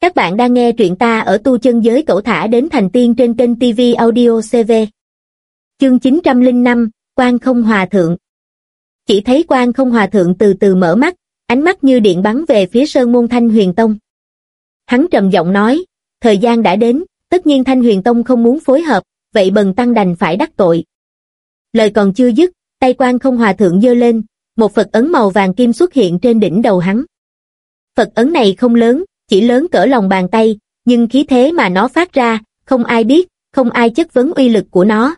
Các bạn đang nghe truyện ta ở tu chân giới cẩu thả đến thành tiên trên kênh TV Audio CV. Chương 905, Quan không hòa thượng. Chỉ thấy quan không hòa thượng từ từ mở mắt, ánh mắt như điện bắn về phía sơn môn thanh huyền tông. Hắn trầm giọng nói, thời gian đã đến, tất nhiên thanh huyền tông không muốn phối hợp, vậy bần tăng đành phải đắc tội. Lời còn chưa dứt, tay quan không hòa thượng dơ lên, một Phật ấn màu vàng kim xuất hiện trên đỉnh đầu hắn. Phật ấn này không lớn, chỉ lớn cỡ lòng bàn tay, nhưng khí thế mà nó phát ra, không ai biết, không ai chất vấn uy lực của nó.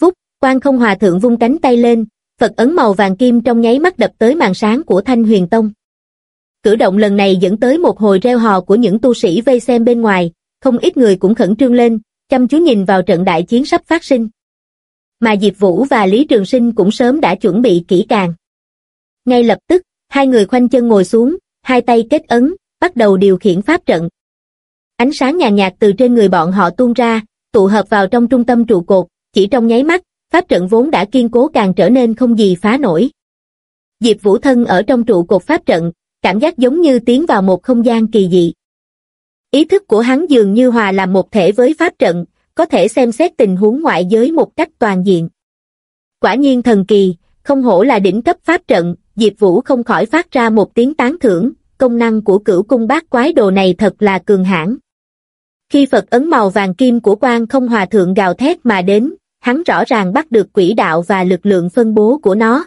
Vút, quan không hòa thượng vung cánh tay lên, Phật ấn màu vàng kim trong nháy mắt đập tới màn sáng của Thanh Huyền Tông. Cử động lần này dẫn tới một hồi reo hò của những tu sĩ vây xem bên ngoài, không ít người cũng khẩn trương lên, chăm chú nhìn vào trận đại chiến sắp phát sinh. Mà Diệp Vũ và Lý Trường Sinh cũng sớm đã chuẩn bị kỹ càng. Ngay lập tức, hai người khoanh chân ngồi xuống, hai tay kết ấn, bắt đầu điều khiển pháp trận. Ánh sáng nhàn nhạt từ trên người bọn họ tuôn ra, tụ hợp vào trong trung tâm trụ cột, chỉ trong nháy mắt, pháp trận vốn đã kiên cố càng trở nên không gì phá nổi. Diệp Vũ thân ở trong trụ cột pháp trận, cảm giác giống như tiến vào một không gian kỳ dị. Ý thức của hắn dường như hòa làm một thể với pháp trận, có thể xem xét tình huống ngoại giới một cách toàn diện. Quả nhiên thần kỳ, không hổ là đỉnh cấp pháp trận, Diệp Vũ không khỏi phát ra một tiếng tán thưởng, công năng của cửu cung bát quái đồ này thật là cường hãn. Khi Phật ấn màu vàng kim của quan không hòa thượng gào thét mà đến, hắn rõ ràng bắt được quỹ đạo và lực lượng phân bố của nó.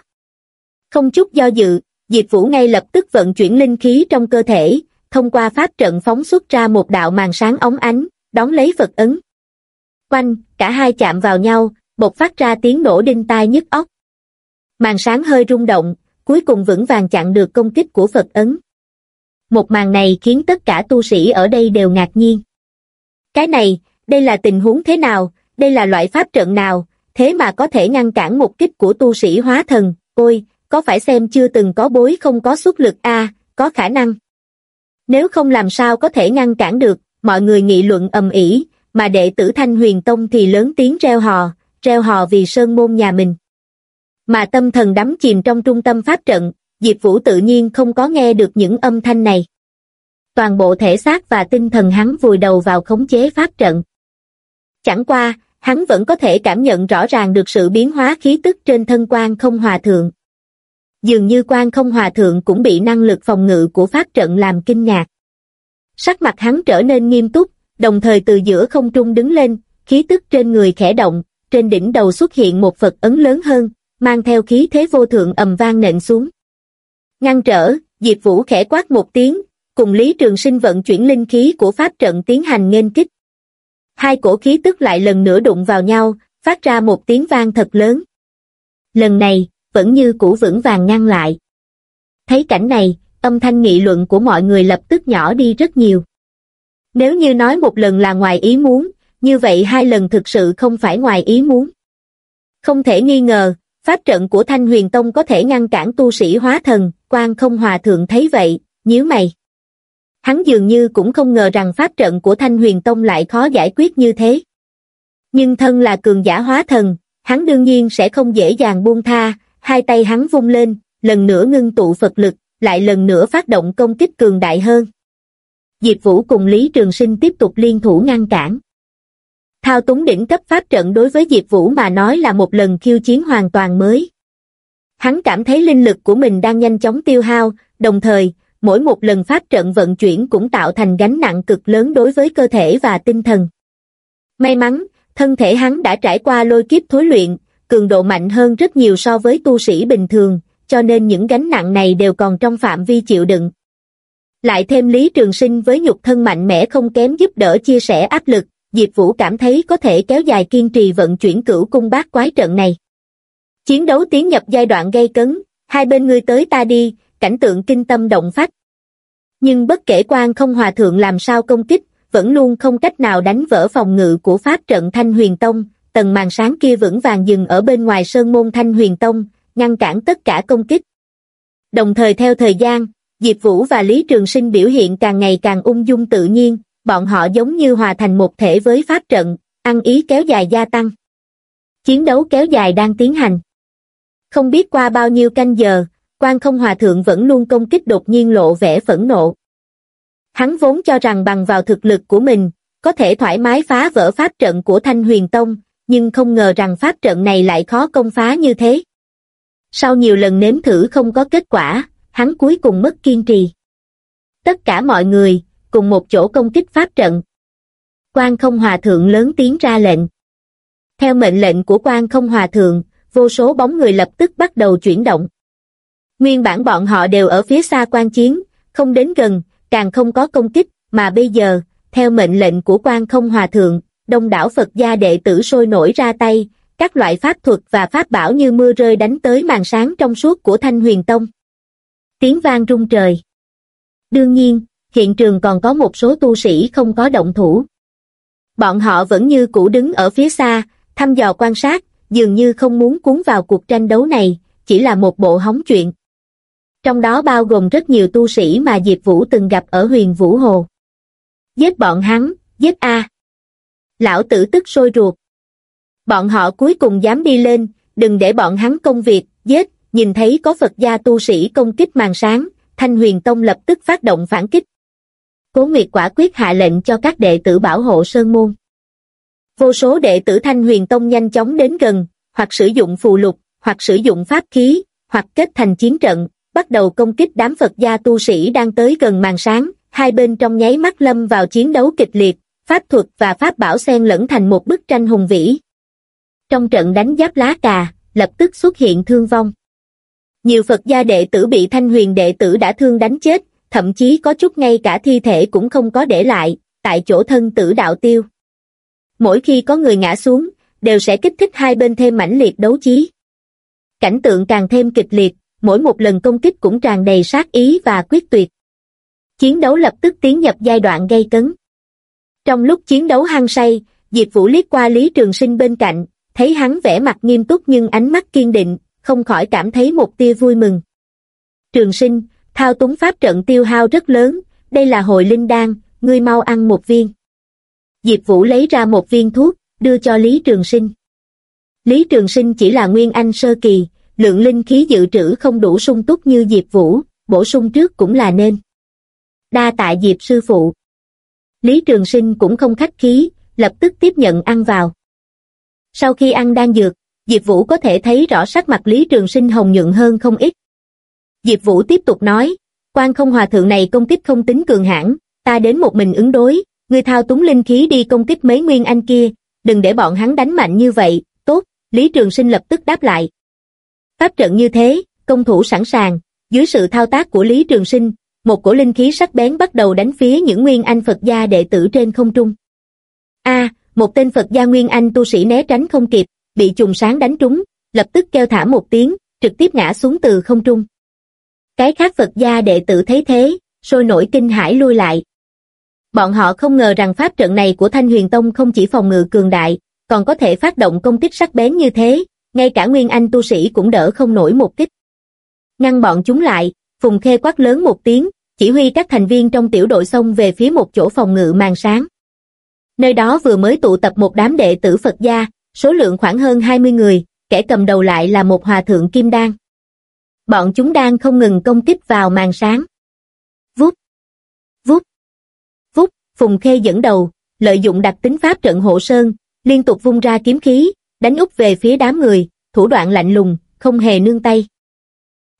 Không chút do dự, Diệp Vũ ngay lập tức vận chuyển linh khí trong cơ thể, thông qua pháp trận phóng xuất ra một đạo màn sáng ống ánh, đón lấy Phật ấn. Quanh, cả hai chạm vào nhau, bộc phát ra tiếng nổ đinh tai nhức óc. Màn sáng hơi rung động, cuối cùng vững vàng chặn được công kích của Phật ấn. Một màn này khiến tất cả tu sĩ ở đây đều ngạc nhiên. Cái này, đây là tình huống thế nào, đây là loại pháp trận nào, thế mà có thể ngăn cản một kích của tu sĩ hóa thần, ôi, có phải xem chưa từng có bối không có xuất lực a có khả năng. Nếu không làm sao có thể ngăn cản được, mọi người nghị luận ầm ĩ, mà đệ tử Thanh Huyền Tông thì lớn tiếng reo hò, reo hò vì sơn môn nhà mình. Mà tâm thần đắm chìm trong trung tâm pháp trận, Diệp Vũ tự nhiên không có nghe được những âm thanh này. Toàn bộ thể xác và tinh thần hắn vùi đầu vào khống chế pháp trận. Chẳng qua, hắn vẫn có thể cảm nhận rõ ràng được sự biến hóa khí tức trên thân quan không hòa thượng. Dường như quan không hòa thượng cũng bị năng lực phòng ngự của pháp trận làm kinh ngạc. Sắc mặt hắn trở nên nghiêm túc, đồng thời từ giữa không trung đứng lên, khí tức trên người khẽ động, trên đỉnh đầu xuất hiện một Phật ấn lớn hơn, mang theo khí thế vô thượng ầm vang nện xuống. Ngăn trở, Diệp Vũ khẽ quát một tiếng, cùng Lý Trường Sinh vận chuyển linh khí của pháp trận tiến hành nghênh kích. Hai cổ khí tức lại lần nữa đụng vào nhau, phát ra một tiếng vang thật lớn. Lần này, vẫn như cũ vững vàng ngăn lại. Thấy cảnh này, âm thanh nghị luận của mọi người lập tức nhỏ đi rất nhiều. Nếu như nói một lần là ngoài ý muốn, như vậy hai lần thực sự không phải ngoài ý muốn. Không thể nghi ngờ, pháp trận của Thanh Huyền Tông có thể ngăn cản tu sĩ hóa thần, quan không hòa thượng thấy vậy, nhíu mày. Hắn dường như cũng không ngờ rằng pháp trận của Thanh Huyền Tông lại khó giải quyết như thế. Nhưng thân là cường giả hóa thần, hắn đương nhiên sẽ không dễ dàng buông tha, hai tay hắn vung lên, lần nữa ngưng tụ Phật lực, lại lần nữa phát động công kích cường đại hơn. Diệp Vũ cùng Lý Trường Sinh tiếp tục liên thủ ngăn cản. Thao túng đỉnh cấp pháp trận đối với Diệp Vũ mà nói là một lần khiêu chiến hoàn toàn mới. Hắn cảm thấy linh lực của mình đang nhanh chóng tiêu hao, đồng thời, mỗi một lần pháp trận vận chuyển cũng tạo thành gánh nặng cực lớn đối với cơ thể và tinh thần. May mắn, thân thể hắn đã trải qua lôi kiếp thối luyện, cường độ mạnh hơn rất nhiều so với tu sĩ bình thường, cho nên những gánh nặng này đều còn trong phạm vi chịu đựng. Lại thêm Lý Trường Sinh với nhục thân mạnh mẽ không kém giúp đỡ chia sẻ áp lực, Diệp Vũ cảm thấy có thể kéo dài kiên trì vận chuyển cửu cung bát quái trận này. Chiến đấu tiến nhập giai đoạn gây cấn, hai bên ngươi tới ta đi, cảnh tượng kinh tâm động phách. Nhưng bất kể quan không hòa thượng làm sao công kích, vẫn luôn không cách nào đánh vỡ phòng ngự của pháp trận Thanh Huyền Tông, tầng màn sáng kia vững vàng dừng ở bên ngoài sơn môn Thanh Huyền Tông, ngăn cản tất cả công kích. Đồng thời theo thời gian, Diệp Vũ và Lý Trường Sinh biểu hiện càng ngày càng ung dung tự nhiên, bọn họ giống như hòa thành một thể với pháp trận, ăn ý kéo dài gia tăng. Chiến đấu kéo dài đang tiến hành. Không biết qua bao nhiêu canh giờ, quan không hòa thượng vẫn luôn công kích đột nhiên lộ vẻ phẫn nộ. Hắn vốn cho rằng bằng vào thực lực của mình, có thể thoải mái phá vỡ pháp trận của Thanh Huyền Tông, nhưng không ngờ rằng pháp trận này lại khó công phá như thế. Sau nhiều lần nếm thử không có kết quả, hắn cuối cùng mất kiên trì. Tất cả mọi người, cùng một chỗ công kích pháp trận. Quan không hòa thượng lớn tiếng ra lệnh. Theo mệnh lệnh của quan không hòa thượng, vô số bóng người lập tức bắt đầu chuyển động. Nguyên bản bọn họ đều ở phía xa quan chiến, không đến gần, càng không có công kích, mà bây giờ, theo mệnh lệnh của quan không hòa thượng, đông đảo Phật gia đệ tử sôi nổi ra tay, các loại pháp thuật và pháp bảo như mưa rơi đánh tới màn sáng trong suốt của Thanh Huyền Tông. Tiếng vang rung trời. Đương nhiên, hiện trường còn có một số tu sĩ không có động thủ. Bọn họ vẫn như cũ đứng ở phía xa, thăm dò quan sát, dường như không muốn cuốn vào cuộc tranh đấu này, chỉ là một bộ hóng chuyện. Trong đó bao gồm rất nhiều tu sĩ mà Diệp Vũ từng gặp ở huyền Vũ Hồ. Giết bọn hắn, giết A. Lão tử tức sôi ruột. Bọn họ cuối cùng dám đi lên, đừng để bọn hắn công việc, giết, nhìn thấy có Phật gia tu sĩ công kích màn sáng, Thanh Huyền Tông lập tức phát động phản kích. Cố Nguyệt quả quyết hạ lệnh cho các đệ tử bảo hộ Sơn Môn. Vô số đệ tử Thanh Huyền Tông nhanh chóng đến gần, hoặc sử dụng phù lục, hoặc sử dụng pháp khí, hoặc kết thành chiến trận, bắt đầu công kích đám Phật gia tu sĩ đang tới gần màn sáng, hai bên trong nháy mắt lâm vào chiến đấu kịch liệt, pháp thuật và pháp bảo xen lẫn thành một bức tranh hùng vĩ. Trong trận đánh giáp lá cà, lập tức xuất hiện thương vong. Nhiều Phật gia đệ tử bị thanh huyền đệ tử đã thương đánh chết, thậm chí có chút ngay cả thi thể cũng không có để lại, tại chỗ thân tử đạo tiêu. Mỗi khi có người ngã xuống, đều sẽ kích thích hai bên thêm mãnh liệt đấu chí. Cảnh tượng càng thêm kịch liệt, mỗi một lần công kích cũng tràn đầy sát ý và quyết tuyệt. Chiến đấu lập tức tiến nhập giai đoạn gây cấn. Trong lúc chiến đấu hăng say, Diệp Vũ liếc qua Lý Trường Sinh bên cạnh, thấy hắn vẻ mặt nghiêm túc nhưng ánh mắt kiên định, không khỏi cảm thấy một tia vui mừng. Trường Sinh, thao túng pháp trận tiêu hao rất lớn, đây là hồi linh đan, ngươi mau ăn một viên. Diệp Vũ lấy ra một viên thuốc, đưa cho Lý Trường Sinh. Lý Trường Sinh chỉ là nguyên anh sơ kỳ, lượng linh khí dự trữ không đủ sung túc như Diệp Vũ, bổ sung trước cũng là nên. Đa tạ Diệp sư phụ. Lý Trường Sinh cũng không khách khí, lập tức tiếp nhận ăn vào. Sau khi ăn đan dược, Diệp Vũ có thể thấy rõ sắc mặt Lý Trường Sinh hồng nhuận hơn không ít. Diệp Vũ tiếp tục nói, quan không hòa thượng này công kích không tính cường hãn, ta đến một mình ứng đối, ngươi thao túng linh khí đi công kích mấy nguyên anh kia, đừng để bọn hắn đánh mạnh như vậy, tốt, Lý Trường Sinh lập tức đáp lại. Pháp trận như thế, công thủ sẵn sàng, dưới sự thao tác của Lý Trường Sinh, một cổ linh khí sắc bén bắt đầu đánh phía những nguyên anh Phật gia đệ tử trên không trung. A, một tên Phật gia nguyên anh tu sĩ né tránh không kịp, bị trùng sáng đánh trúng, lập tức kêu thả một tiếng, trực tiếp ngã xuống từ không trung. Cái khác Phật gia đệ tử thấy thế, sôi nổi kinh hãi lui lại. Bọn họ không ngờ rằng pháp trận này của Thanh Huyền Tông không chỉ phòng ngự cường đại, còn có thể phát động công kích sắc bén như thế, ngay cả Nguyên Anh tu sĩ cũng đỡ không nổi một kích. Ngăn bọn chúng lại, Phùng Khê quát lớn một tiếng, chỉ huy các thành viên trong tiểu đội xông về phía một chỗ phòng ngự màn sáng. Nơi đó vừa mới tụ tập một đám đệ tử Phật gia, số lượng khoảng hơn 20 người, kẻ cầm đầu lại là một hòa thượng Kim Đan. Bọn chúng đang không ngừng công kích vào màn sáng. Vút, vút, vút, Phùng Khê dẫn đầu, lợi dụng đặc tính pháp trận hộ sơn, liên tục vung ra kiếm khí, đánh úp về phía đám người, thủ đoạn lạnh lùng, không hề nương tay.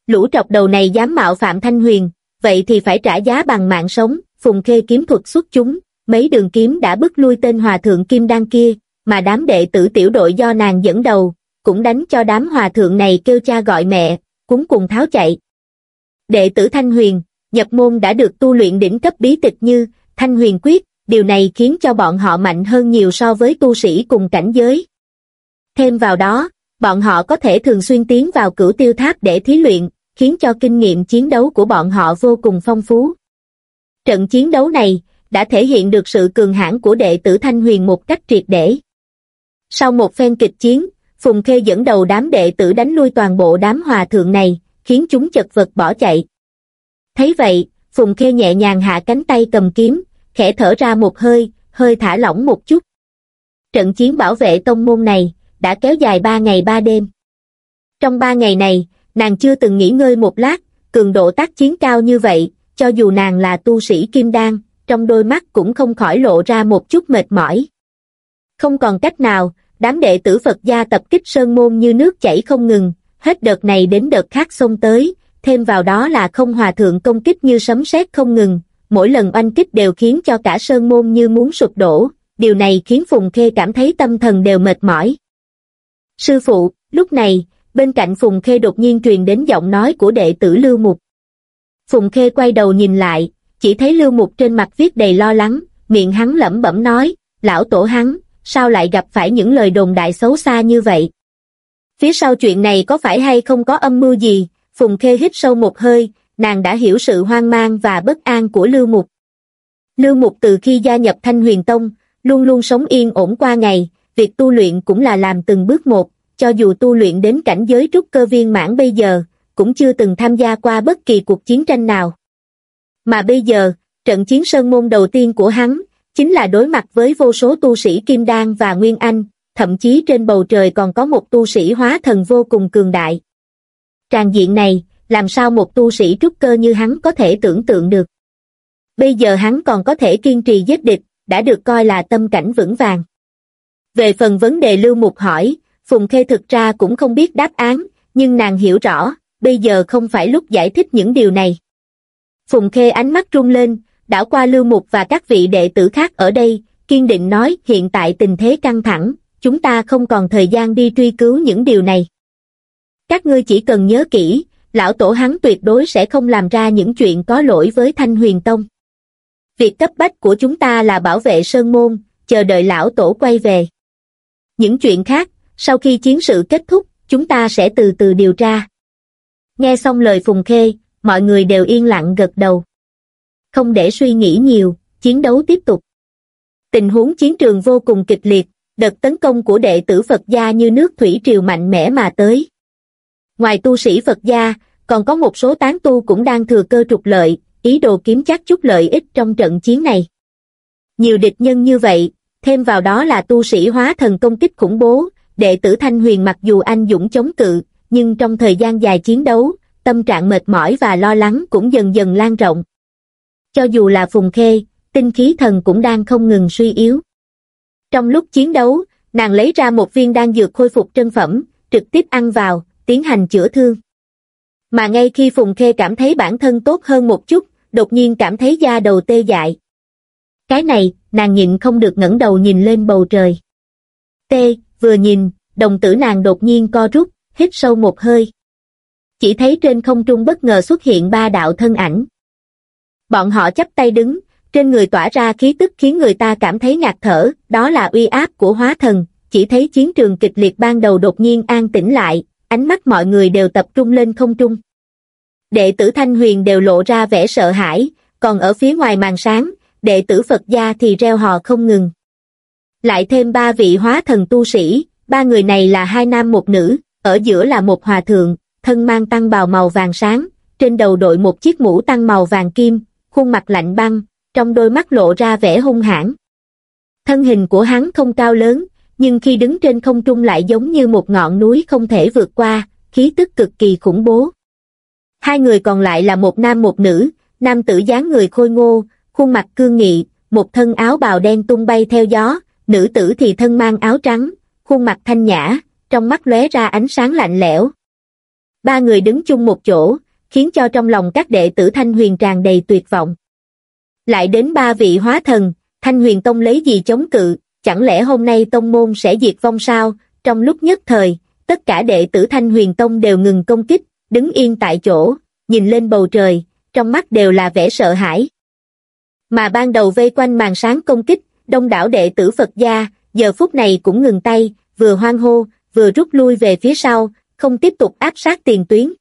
Lũ trọc đầu này dám mạo phạm Thanh Huyền, vậy thì phải trả giá bằng mạng sống, Phùng Khê kiếm thuật xuất chúng, mấy đường kiếm đã bức lui tên hòa thượng Kim Đan kia, mà đám đệ tử tiểu đội do nàng dẫn đầu, cũng đánh cho đám hòa thượng này kêu cha gọi mẹ, cuốn cùng tháo chạy. Đệ tử Thanh Huyền, nhập môn đã được tu luyện đỉnh cấp bí tịch như Thanh Huyền Quyết, điều này khiến cho bọn họ mạnh hơn nhiều so với tu sĩ cùng cảnh giới. Thêm vào đó, bọn họ có thể thường xuyên tiến vào cửu tiêu tháp để thí luyện, khiến cho kinh nghiệm chiến đấu của bọn họ vô cùng phong phú. Trận chiến đấu này đã thể hiện được sự cường hãn của đệ tử Thanh Huyền một cách triệt để. Sau một phen kịch chiến, Phùng Khê dẫn đầu đám đệ tử đánh lui toàn bộ đám hòa thượng này, khiến chúng chật vật bỏ chạy. Thấy vậy, Phùng Khê nhẹ nhàng hạ cánh tay cầm kiếm, khẽ thở ra một hơi, hơi thả lỏng một chút. Trận chiến bảo vệ tông môn này, đã kéo dài ba ngày ba đêm. Trong ba ngày này, nàng chưa từng nghỉ ngơi một lát, cường độ tác chiến cao như vậy, cho dù nàng là tu sĩ kim đan, trong đôi mắt cũng không khỏi lộ ra một chút mệt mỏi. Không còn cách nào, đám đệ tử Phật gia tập kích sơn môn như nước chảy không ngừng, hết đợt này đến đợt khác xông tới, thêm vào đó là không hòa thượng công kích như sấm sét không ngừng, mỗi lần oanh kích đều khiến cho cả sơn môn như muốn sụp đổ, điều này khiến Phùng Khê cảm thấy tâm thần đều mệt mỏi. Sư phụ, lúc này, bên cạnh Phùng Khê đột nhiên truyền đến giọng nói của đệ tử Lưu Mục. Phùng Khê quay đầu nhìn lại, chỉ thấy Lưu Mục trên mặt viết đầy lo lắng, miệng hắn lẩm bẩm nói, lão tổ hắn, sao lại gặp phải những lời đồn đại xấu xa như vậy? Phía sau chuyện này có phải hay không có âm mưu gì? Phùng Khê hít sâu một hơi, nàng đã hiểu sự hoang mang và bất an của Lưu Mục. Lưu Mục từ khi gia nhập Thanh Huyền Tông, luôn luôn sống yên ổn qua ngày, việc tu luyện cũng là làm từng bước một, cho dù tu luyện đến cảnh giới trúc cơ viên mãn bây giờ, cũng chưa từng tham gia qua bất kỳ cuộc chiến tranh nào. Mà bây giờ, trận chiến sơn môn đầu tiên của hắn, chính là đối mặt với vô số tu sĩ Kim Đan và Nguyên Anh, thậm chí trên bầu trời còn có một tu sĩ hóa thần vô cùng cường đại. tràng diện này, làm sao một tu sĩ trúc cơ như hắn có thể tưởng tượng được. Bây giờ hắn còn có thể kiên trì giết địch, đã được coi là tâm cảnh vững vàng. Về phần vấn đề Lưu Mục hỏi, Phùng Khê thực ra cũng không biết đáp án, nhưng nàng hiểu rõ, bây giờ không phải lúc giải thích những điều này. Phùng Khê ánh mắt rung lên, đảo qua Lưu Mục và các vị đệ tử khác ở đây, kiên định nói hiện tại tình thế căng thẳng, chúng ta không còn thời gian đi truy cứu những điều này. Các ngươi chỉ cần nhớ kỹ, lão tổ hắn tuyệt đối sẽ không làm ra những chuyện có lỗi với Thanh Huyền Tông. Việc cấp bách của chúng ta là bảo vệ Sơn Môn, chờ đợi lão tổ quay về. Những chuyện khác, sau khi chiến sự kết thúc, chúng ta sẽ từ từ điều tra. Nghe xong lời Phùng Khê, mọi người đều yên lặng gật đầu. Không để suy nghĩ nhiều, chiến đấu tiếp tục. Tình huống chiến trường vô cùng kịch liệt, đợt tấn công của đệ tử Phật gia như nước thủy triều mạnh mẽ mà tới. Ngoài tu sĩ Phật gia, còn có một số tán tu cũng đang thừa cơ trục lợi, ý đồ kiếm chắc chút lợi ích trong trận chiến này. Nhiều địch nhân như vậy, thêm vào đó là tu sĩ hóa thần công kích khủng bố, đệ tử Thanh Huyền mặc dù anh dũng chống cự, nhưng trong thời gian dài chiến đấu, tâm trạng mệt mỏi và lo lắng cũng dần dần lan rộng. Cho dù là Phùng Khê, tinh khí thần cũng đang không ngừng suy yếu. Trong lúc chiến đấu, nàng lấy ra một viên đan dược khôi phục chân phẩm, trực tiếp ăn vào, tiến hành chữa thương. Mà ngay khi Phùng Khê cảm thấy bản thân tốt hơn một chút, đột nhiên cảm thấy da đầu tê dại. Cái này, nàng nhịn không được ngẩng đầu nhìn lên bầu trời. Tê, vừa nhìn, đồng tử nàng đột nhiên co rút, hít sâu một hơi. Chỉ thấy trên không trung bất ngờ xuất hiện ba đạo thân ảnh. Bọn họ chắp tay đứng, trên người tỏa ra khí tức khiến người ta cảm thấy ngạt thở, đó là uy áp của hóa thần, chỉ thấy chiến trường kịch liệt ban đầu đột nhiên an tĩnh lại, ánh mắt mọi người đều tập trung lên không trung. Đệ tử Thanh Huyền đều lộ ra vẻ sợ hãi, còn ở phía ngoài màn sáng, đệ tử Phật gia thì reo hò không ngừng. Lại thêm ba vị hóa thần tu sĩ, ba người này là hai nam một nữ, ở giữa là một hòa thượng, thân mang tăng bào màu vàng sáng, trên đầu đội một chiếc mũ tăng màu vàng kim, khuôn mặt lạnh băng, trong đôi mắt lộ ra vẻ hung hãn. Thân hình của hắn không cao lớn, nhưng khi đứng trên không trung lại giống như một ngọn núi không thể vượt qua, khí tức cực kỳ khủng bố. Hai người còn lại là một nam một nữ, nam tử dáng người khôi ngô, khuôn mặt cương nghị, một thân áo bào đen tung bay theo gió, nữ tử thì thân mang áo trắng, khuôn mặt thanh nhã, trong mắt lóe ra ánh sáng lạnh lẽo. Ba người đứng chung một chỗ, khiến cho trong lòng các đệ tử Thanh Huyền tràn đầy tuyệt vọng. Lại đến ba vị hóa thần, Thanh Huyền Tông lấy gì chống cự, chẳng lẽ hôm nay tông môn sẽ diệt vong sao? Trong lúc nhất thời, tất cả đệ tử Thanh Huyền Tông đều ngừng công kích, đứng yên tại chỗ, nhìn lên bầu trời, trong mắt đều là vẻ sợ hãi. Mà ban đầu vây quanh màn sáng công kích, đông đảo đệ tử Phật gia, giờ phút này cũng ngừng tay, vừa hoang hô, vừa rút lui về phía sau, không tiếp tục áp sát tiền tuyến.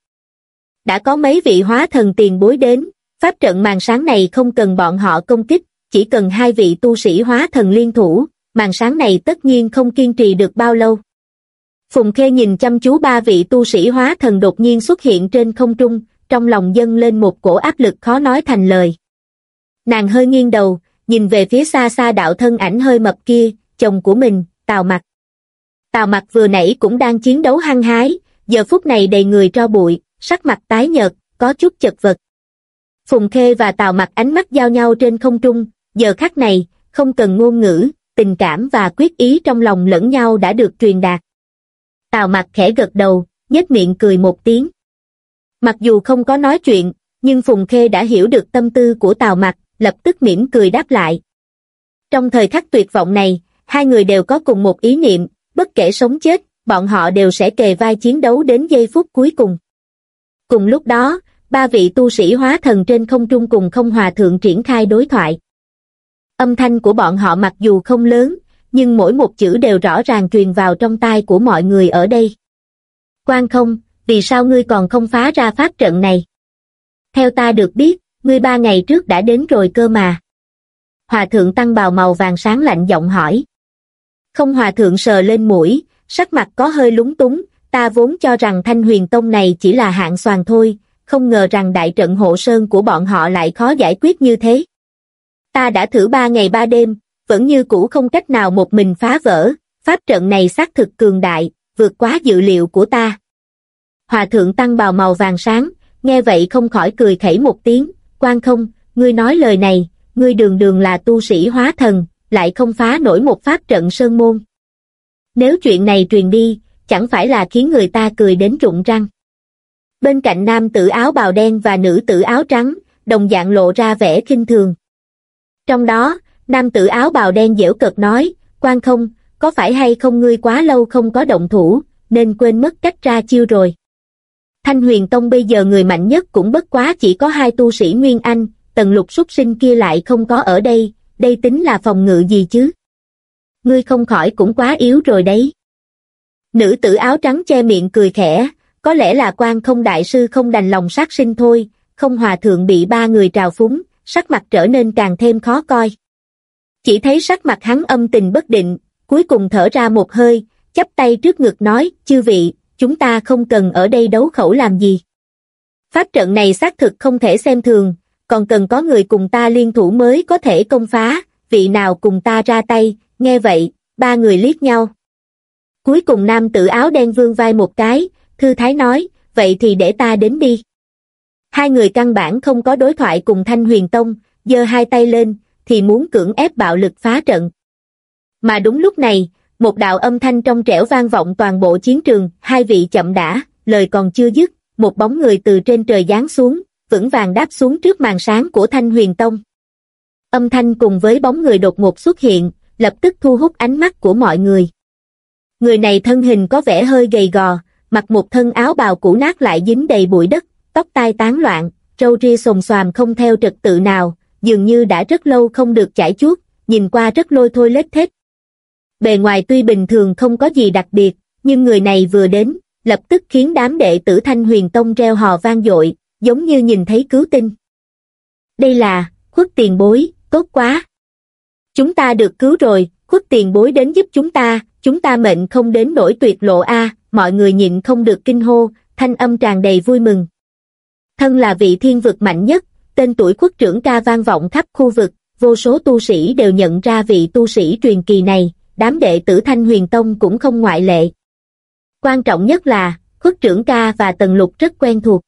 Đã có mấy vị hóa thần tiền bối đến, pháp trận màn sáng này không cần bọn họ công kích, chỉ cần hai vị tu sĩ hóa thần liên thủ, màn sáng này tất nhiên không kiên trì được bao lâu. Phùng Khê nhìn chăm chú ba vị tu sĩ hóa thần đột nhiên xuất hiện trên không trung, trong lòng dâng lên một cổ áp lực khó nói thành lời. Nàng hơi nghiêng đầu, nhìn về phía xa xa đạo thân ảnh hơi mập kia, chồng của mình, Tào Mặc. Tào Mặc vừa nãy cũng đang chiến đấu hăng hái, giờ phút này đầy người cho bụi, sắc mặt tái nhợt, có chút chật vật. Phùng Khê và Tào Mặc ánh mắt giao nhau trên không trung, giờ khắc này, không cần ngôn ngữ, tình cảm và quyết ý trong lòng lẫn nhau đã được truyền đạt. Tào Mặc khẽ gật đầu, nhếch miệng cười một tiếng. Mặc dù không có nói chuyện, nhưng Phùng Khê đã hiểu được tâm tư của Tào Mặc, lập tức mỉm cười đáp lại. Trong thời khắc tuyệt vọng này, hai người đều có cùng một ý niệm, bất kể sống chết, bọn họ đều sẽ kề vai chiến đấu đến giây phút cuối cùng. Cùng lúc đó, ba vị tu sĩ hóa thần trên không trung cùng không hòa thượng triển khai đối thoại. Âm thanh của bọn họ mặc dù không lớn, nhưng mỗi một chữ đều rõ ràng truyền vào trong tai của mọi người ở đây. Quan không, vì sao ngươi còn không phá ra pháp trận này? Theo ta được biết, ngươi ba ngày trước đã đến rồi cơ mà. Hòa thượng tăng bào màu vàng sáng lạnh giọng hỏi. Không hòa thượng sờ lên mũi, sắc mặt có hơi lúng túng, ta vốn cho rằng thanh huyền tông này chỉ là hạng soàn thôi, không ngờ rằng đại trận hộ sơn của bọn họ lại khó giải quyết như thế. Ta đã thử ba ngày ba đêm, vẫn như cũ không cách nào một mình phá vỡ, pháp trận này xác thực cường đại, vượt quá dự liệu của ta. Hòa thượng tăng bào màu vàng sáng, nghe vậy không khỏi cười khẩy một tiếng, quan không, ngươi nói lời này, ngươi đường đường là tu sĩ hóa thần, lại không phá nổi một pháp trận sơn môn. Nếu chuyện này truyền đi, chẳng phải là khiến người ta cười đến rụng răng. Bên cạnh nam tử áo bào đen và nữ tử áo trắng, đồng dạng lộ ra vẻ khinh thường. Trong đó, nam tử áo bào đen dễu cợt nói, quan không, có phải hay không ngươi quá lâu không có động thủ, nên quên mất cách ra chiêu rồi. Thanh huyền tông bây giờ người mạnh nhất cũng bất quá chỉ có hai tu sĩ Nguyên Anh, tần lục xuất sinh kia lại không có ở đây, đây tính là phòng ngự gì chứ? Ngươi không khỏi cũng quá yếu rồi đấy. Nữ tử áo trắng che miệng cười khẽ, có lẽ là quan không đại sư không đành lòng sát sinh thôi, không hòa thượng bị ba người trào phúng, sắc mặt trở nên càng thêm khó coi. Chỉ thấy sắc mặt hắn âm tình bất định, cuối cùng thở ra một hơi, chắp tay trước ngực nói, chư vị, chúng ta không cần ở đây đấu khẩu làm gì. Pháp trận này xác thực không thể xem thường, còn cần có người cùng ta liên thủ mới có thể công phá, vị nào cùng ta ra tay, nghe vậy, ba người liếc nhau. Cuối cùng nam tử áo đen vương vai một cái, thư thái nói, vậy thì để ta đến đi. Hai người căn bản không có đối thoại cùng Thanh Huyền Tông, giơ hai tay lên, thì muốn cưỡng ép bạo lực phá trận. Mà đúng lúc này, một đạo âm thanh trong trẻo vang vọng toàn bộ chiến trường, hai vị chậm đã, lời còn chưa dứt, một bóng người từ trên trời giáng xuống, vững vàng đáp xuống trước màn sáng của Thanh Huyền Tông. Âm thanh cùng với bóng người đột ngột xuất hiện, lập tức thu hút ánh mắt của mọi người. Người này thân hình có vẻ hơi gầy gò, mặc một thân áo bào cũ nát lại dính đầy bụi đất, tóc tai tán loạn, râu ria xồm xoàm không theo trật tự nào, dường như đã rất lâu không được chải chuốt, nhìn qua rất lôi thôi lết thết. Bề ngoài tuy bình thường không có gì đặc biệt, nhưng người này vừa đến, lập tức khiến đám đệ tử Thanh Huyền Tông reo hò vang dội, giống như nhìn thấy cứu tinh. Đây là, khuất tiền bối, tốt quá. Chúng ta được cứu rồi, khuất tiền bối đến giúp chúng ta, chúng ta mệnh không đến nổi tuyệt lộ a mọi người nhịn không được kinh hô, thanh âm tràn đầy vui mừng. Thân là vị thiên vực mạnh nhất, tên tuổi khuất trưởng ca vang vọng khắp khu vực, vô số tu sĩ đều nhận ra vị tu sĩ truyền kỳ này, đám đệ tử Thanh Huyền Tông cũng không ngoại lệ. Quan trọng nhất là, khuất trưởng ca và Tần Lục rất quen thuộc.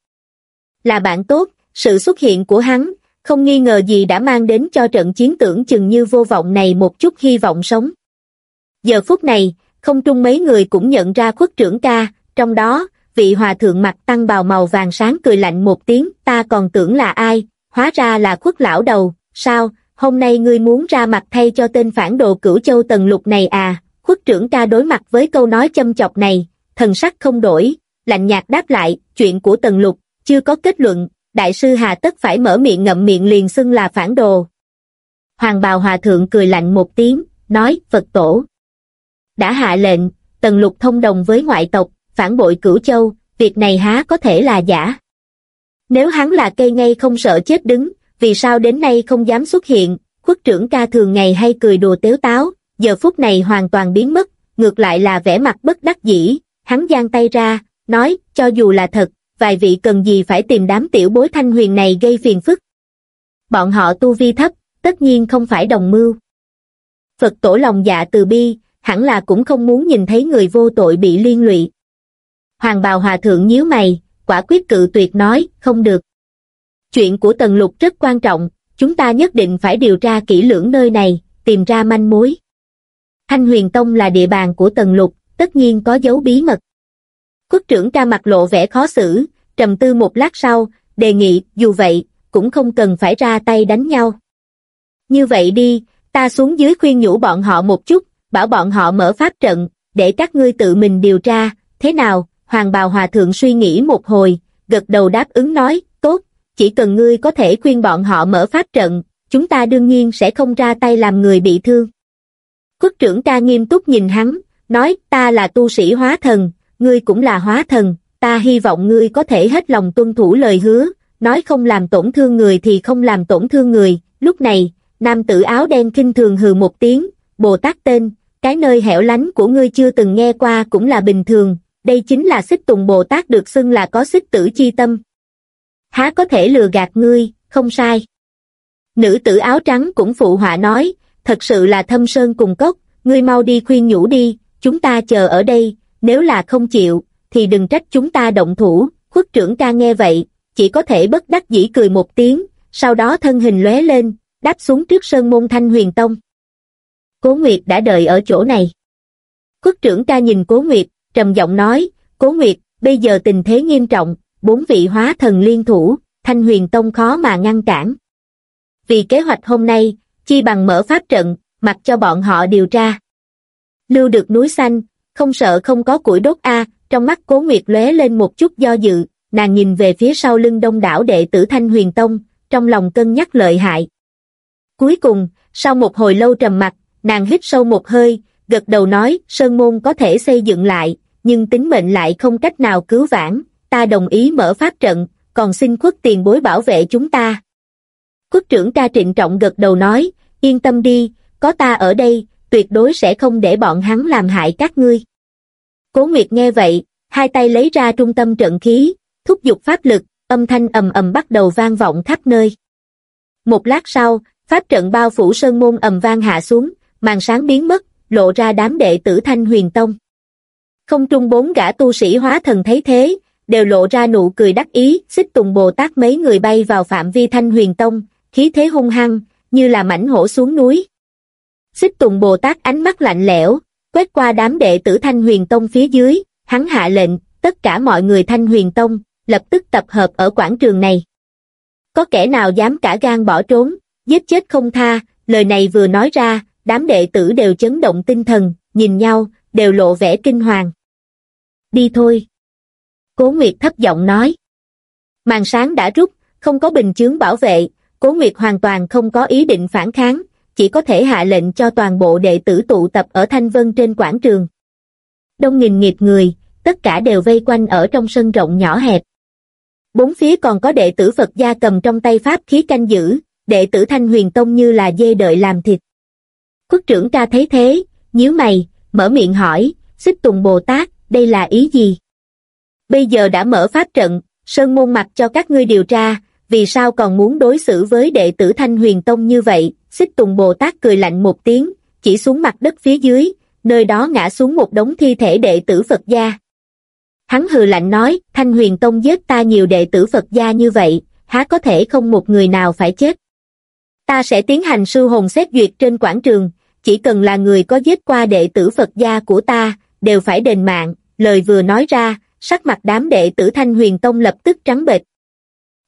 Là bạn tốt, sự xuất hiện của hắn, không nghi ngờ gì đã mang đến cho trận chiến tưởng chừng như vô vọng này một chút hy vọng sống. Giờ phút này, không trung mấy người cũng nhận ra khuất trưởng ca, trong đó, vị hòa thượng mặt tăng bào màu vàng sáng cười lạnh một tiếng, ta còn tưởng là ai, hóa ra là khuất lão đầu, sao, hôm nay ngươi muốn ra mặt thay cho tên phản đồ cửu châu tần lục này à, khuất trưởng ca đối mặt với câu nói châm chọc này, thần sắc không đổi, lạnh nhạt đáp lại, chuyện của tần lục, chưa có kết luận, đại sư hà tất phải mở miệng ngậm miệng liền xưng là phản đồ. Hoàng bào hòa thượng cười lạnh một tiếng, nói, Phật tổ. Đã hạ lệnh, tần lục thông đồng với ngoại tộc, phản bội cửu châu, việc này há có thể là giả. Nếu hắn là cây ngay không sợ chết đứng, vì sao đến nay không dám xuất hiện, khuất trưởng ca thường ngày hay cười đùa tếu táo, giờ phút này hoàn toàn biến mất, ngược lại là vẻ mặt bất đắc dĩ, hắn giang tay ra, nói, cho dù là thật, vài vị cần gì phải tìm đám tiểu bối thanh huyền này gây phiền phức. Bọn họ tu vi thấp, tất nhiên không phải đồng mưu. Phật tổ lòng dạ từ bi, hẳn là cũng không muốn nhìn thấy người vô tội bị liên lụy. Hoàng bào hòa thượng nhíu mày, quả quyết cự tuyệt nói, không được. Chuyện của Tần Lục rất quan trọng, chúng ta nhất định phải điều tra kỹ lưỡng nơi này, tìm ra manh mối. Thanh huyền tông là địa bàn của Tần Lục, tất nhiên có dấu bí mật. Quốc trưởng ca mặt lộ vẻ khó xử, trầm tư một lát sau, đề nghị, dù vậy, cũng không cần phải ra tay đánh nhau. Như vậy đi, ta xuống dưới khuyên nhủ bọn họ một chút, bảo bọn họ mở pháp trận, để các ngươi tự mình điều tra, thế nào, Hoàng Bào Hòa Thượng suy nghĩ một hồi, gật đầu đáp ứng nói, tốt, chỉ cần ngươi có thể khuyên bọn họ mở pháp trận, chúng ta đương nhiên sẽ không ra tay làm người bị thương. Quốc trưởng ca nghiêm túc nhìn hắn, nói, ta là tu sĩ hóa thần, ngươi cũng là hóa thần, ta hy vọng ngươi có thể hết lòng tuân thủ lời hứa, nói không làm tổn thương người thì không làm tổn thương người, lúc này, nam tử áo đen kinh thường hừ một tiếng, Bồ Tát tên, cái nơi hẻo lánh của ngươi chưa từng nghe qua cũng là bình thường, đây chính là xích tùng Bồ Tát được xưng là có xích tử chi tâm. Há có thể lừa gạt ngươi, không sai. Nữ tử áo trắng cũng phụ họa nói, thật sự là thâm sơn cùng cốc, ngươi mau đi khuyên nhủ đi, chúng ta chờ ở đây, nếu là không chịu, thì đừng trách chúng ta động thủ, khuất trưởng ca nghe vậy, chỉ có thể bất đắc dĩ cười một tiếng, sau đó thân hình lóe lên, đáp xuống trước sơn môn thanh huyền tông. Cố Nguyệt đã đợi ở chỗ này. Khuất trưởng ca nhìn Cố Nguyệt, trầm giọng nói, Cố Nguyệt, bây giờ tình thế nghiêm trọng, bốn vị hóa thần liên thủ, thanh huyền tông khó mà ngăn cản. Vì kế hoạch hôm nay, chi bằng mở pháp trận, mặc cho bọn họ điều tra. Lưu được núi xanh, không sợ không có củi đốt a trong mắt cố nguyệt lóe lên một chút do dự, nàng nhìn về phía sau lưng đông đảo đệ tử Thanh Huyền Tông, trong lòng cân nhắc lợi hại. Cuối cùng, sau một hồi lâu trầm mặc, nàng hít sâu một hơi, gật đầu nói, Sơn Môn có thể xây dựng lại, nhưng tính mệnh lại không cách nào cứu vãn, ta đồng ý mở pháp trận, còn xin khuất tiền bối bảo vệ chúng ta. Khuất trưởng ca trịnh trọng gật đầu nói, yên tâm đi, có ta ở đây, tuyệt đối sẽ không để bọn hắn làm hại các ngươi. Cố Nguyệt nghe vậy, hai tay lấy ra trung tâm trận khí, thúc giục pháp lực, âm thanh ầm ầm bắt đầu vang vọng khắp nơi. Một lát sau, pháp trận bao phủ sơn môn ầm vang hạ xuống, màn sáng biến mất, lộ ra đám đệ tử Thanh Huyền Tông. Không trung bốn gã tu sĩ hóa thần thấy thế, đều lộ ra nụ cười đắc ý, xích tùng Bồ Tát mấy người bay vào phạm vi Thanh Huyền Tông, khí thế hung hăng, như là mảnh hổ xuống núi. Xích tùng Bồ Tát ánh mắt lạnh lẽo, quét qua đám đệ tử Thanh Huyền Tông phía dưới, hắn hạ lệnh, tất cả mọi người Thanh Huyền Tông, lập tức tập hợp ở quảng trường này. Có kẻ nào dám cả gan bỏ trốn, giết chết không tha, lời này vừa nói ra, đám đệ tử đều chấn động tinh thần, nhìn nhau, đều lộ vẻ kinh hoàng. Đi thôi. Cố Nguyệt thấp giọng nói. Màn sáng đã rút, không có bình chướng bảo vệ, Cố Nguyệt hoàn toàn không có ý định phản kháng, chỉ có thể hạ lệnh cho toàn bộ đệ tử tụ tập ở Thanh Vân trên quảng trường. Đông nghìn nghịt người, tất cả đều vây quanh ở trong sân rộng nhỏ hẹp. Bốn phía còn có đệ tử Phật gia cầm trong tay pháp khí canh giữ, đệ tử Thanh Huyền Tông như là dê đợi làm thịt. Quốc trưởng ca thấy thế, nhíu mày, mở miệng hỏi, xích tùng Bồ Tát, đây là ý gì? Bây giờ đã mở pháp trận, sơn môn mặt cho các ngươi điều tra, vì sao còn muốn đối xử với đệ tử Thanh Huyền Tông như vậy? Xích Tùng Bồ Tát cười lạnh một tiếng, chỉ xuống mặt đất phía dưới, nơi đó ngã xuống một đống thi thể đệ tử Phật gia. Hắn hừ lạnh nói, Thanh Huyền Tông giết ta nhiều đệ tử Phật gia như vậy, há có thể không một người nào phải chết. Ta sẽ tiến hành sư hồn xét duyệt trên quảng trường, chỉ cần là người có giết qua đệ tử Phật gia của ta, đều phải đền mạng, lời vừa nói ra, sắc mặt đám đệ tử Thanh Huyền Tông lập tức trắng bệch.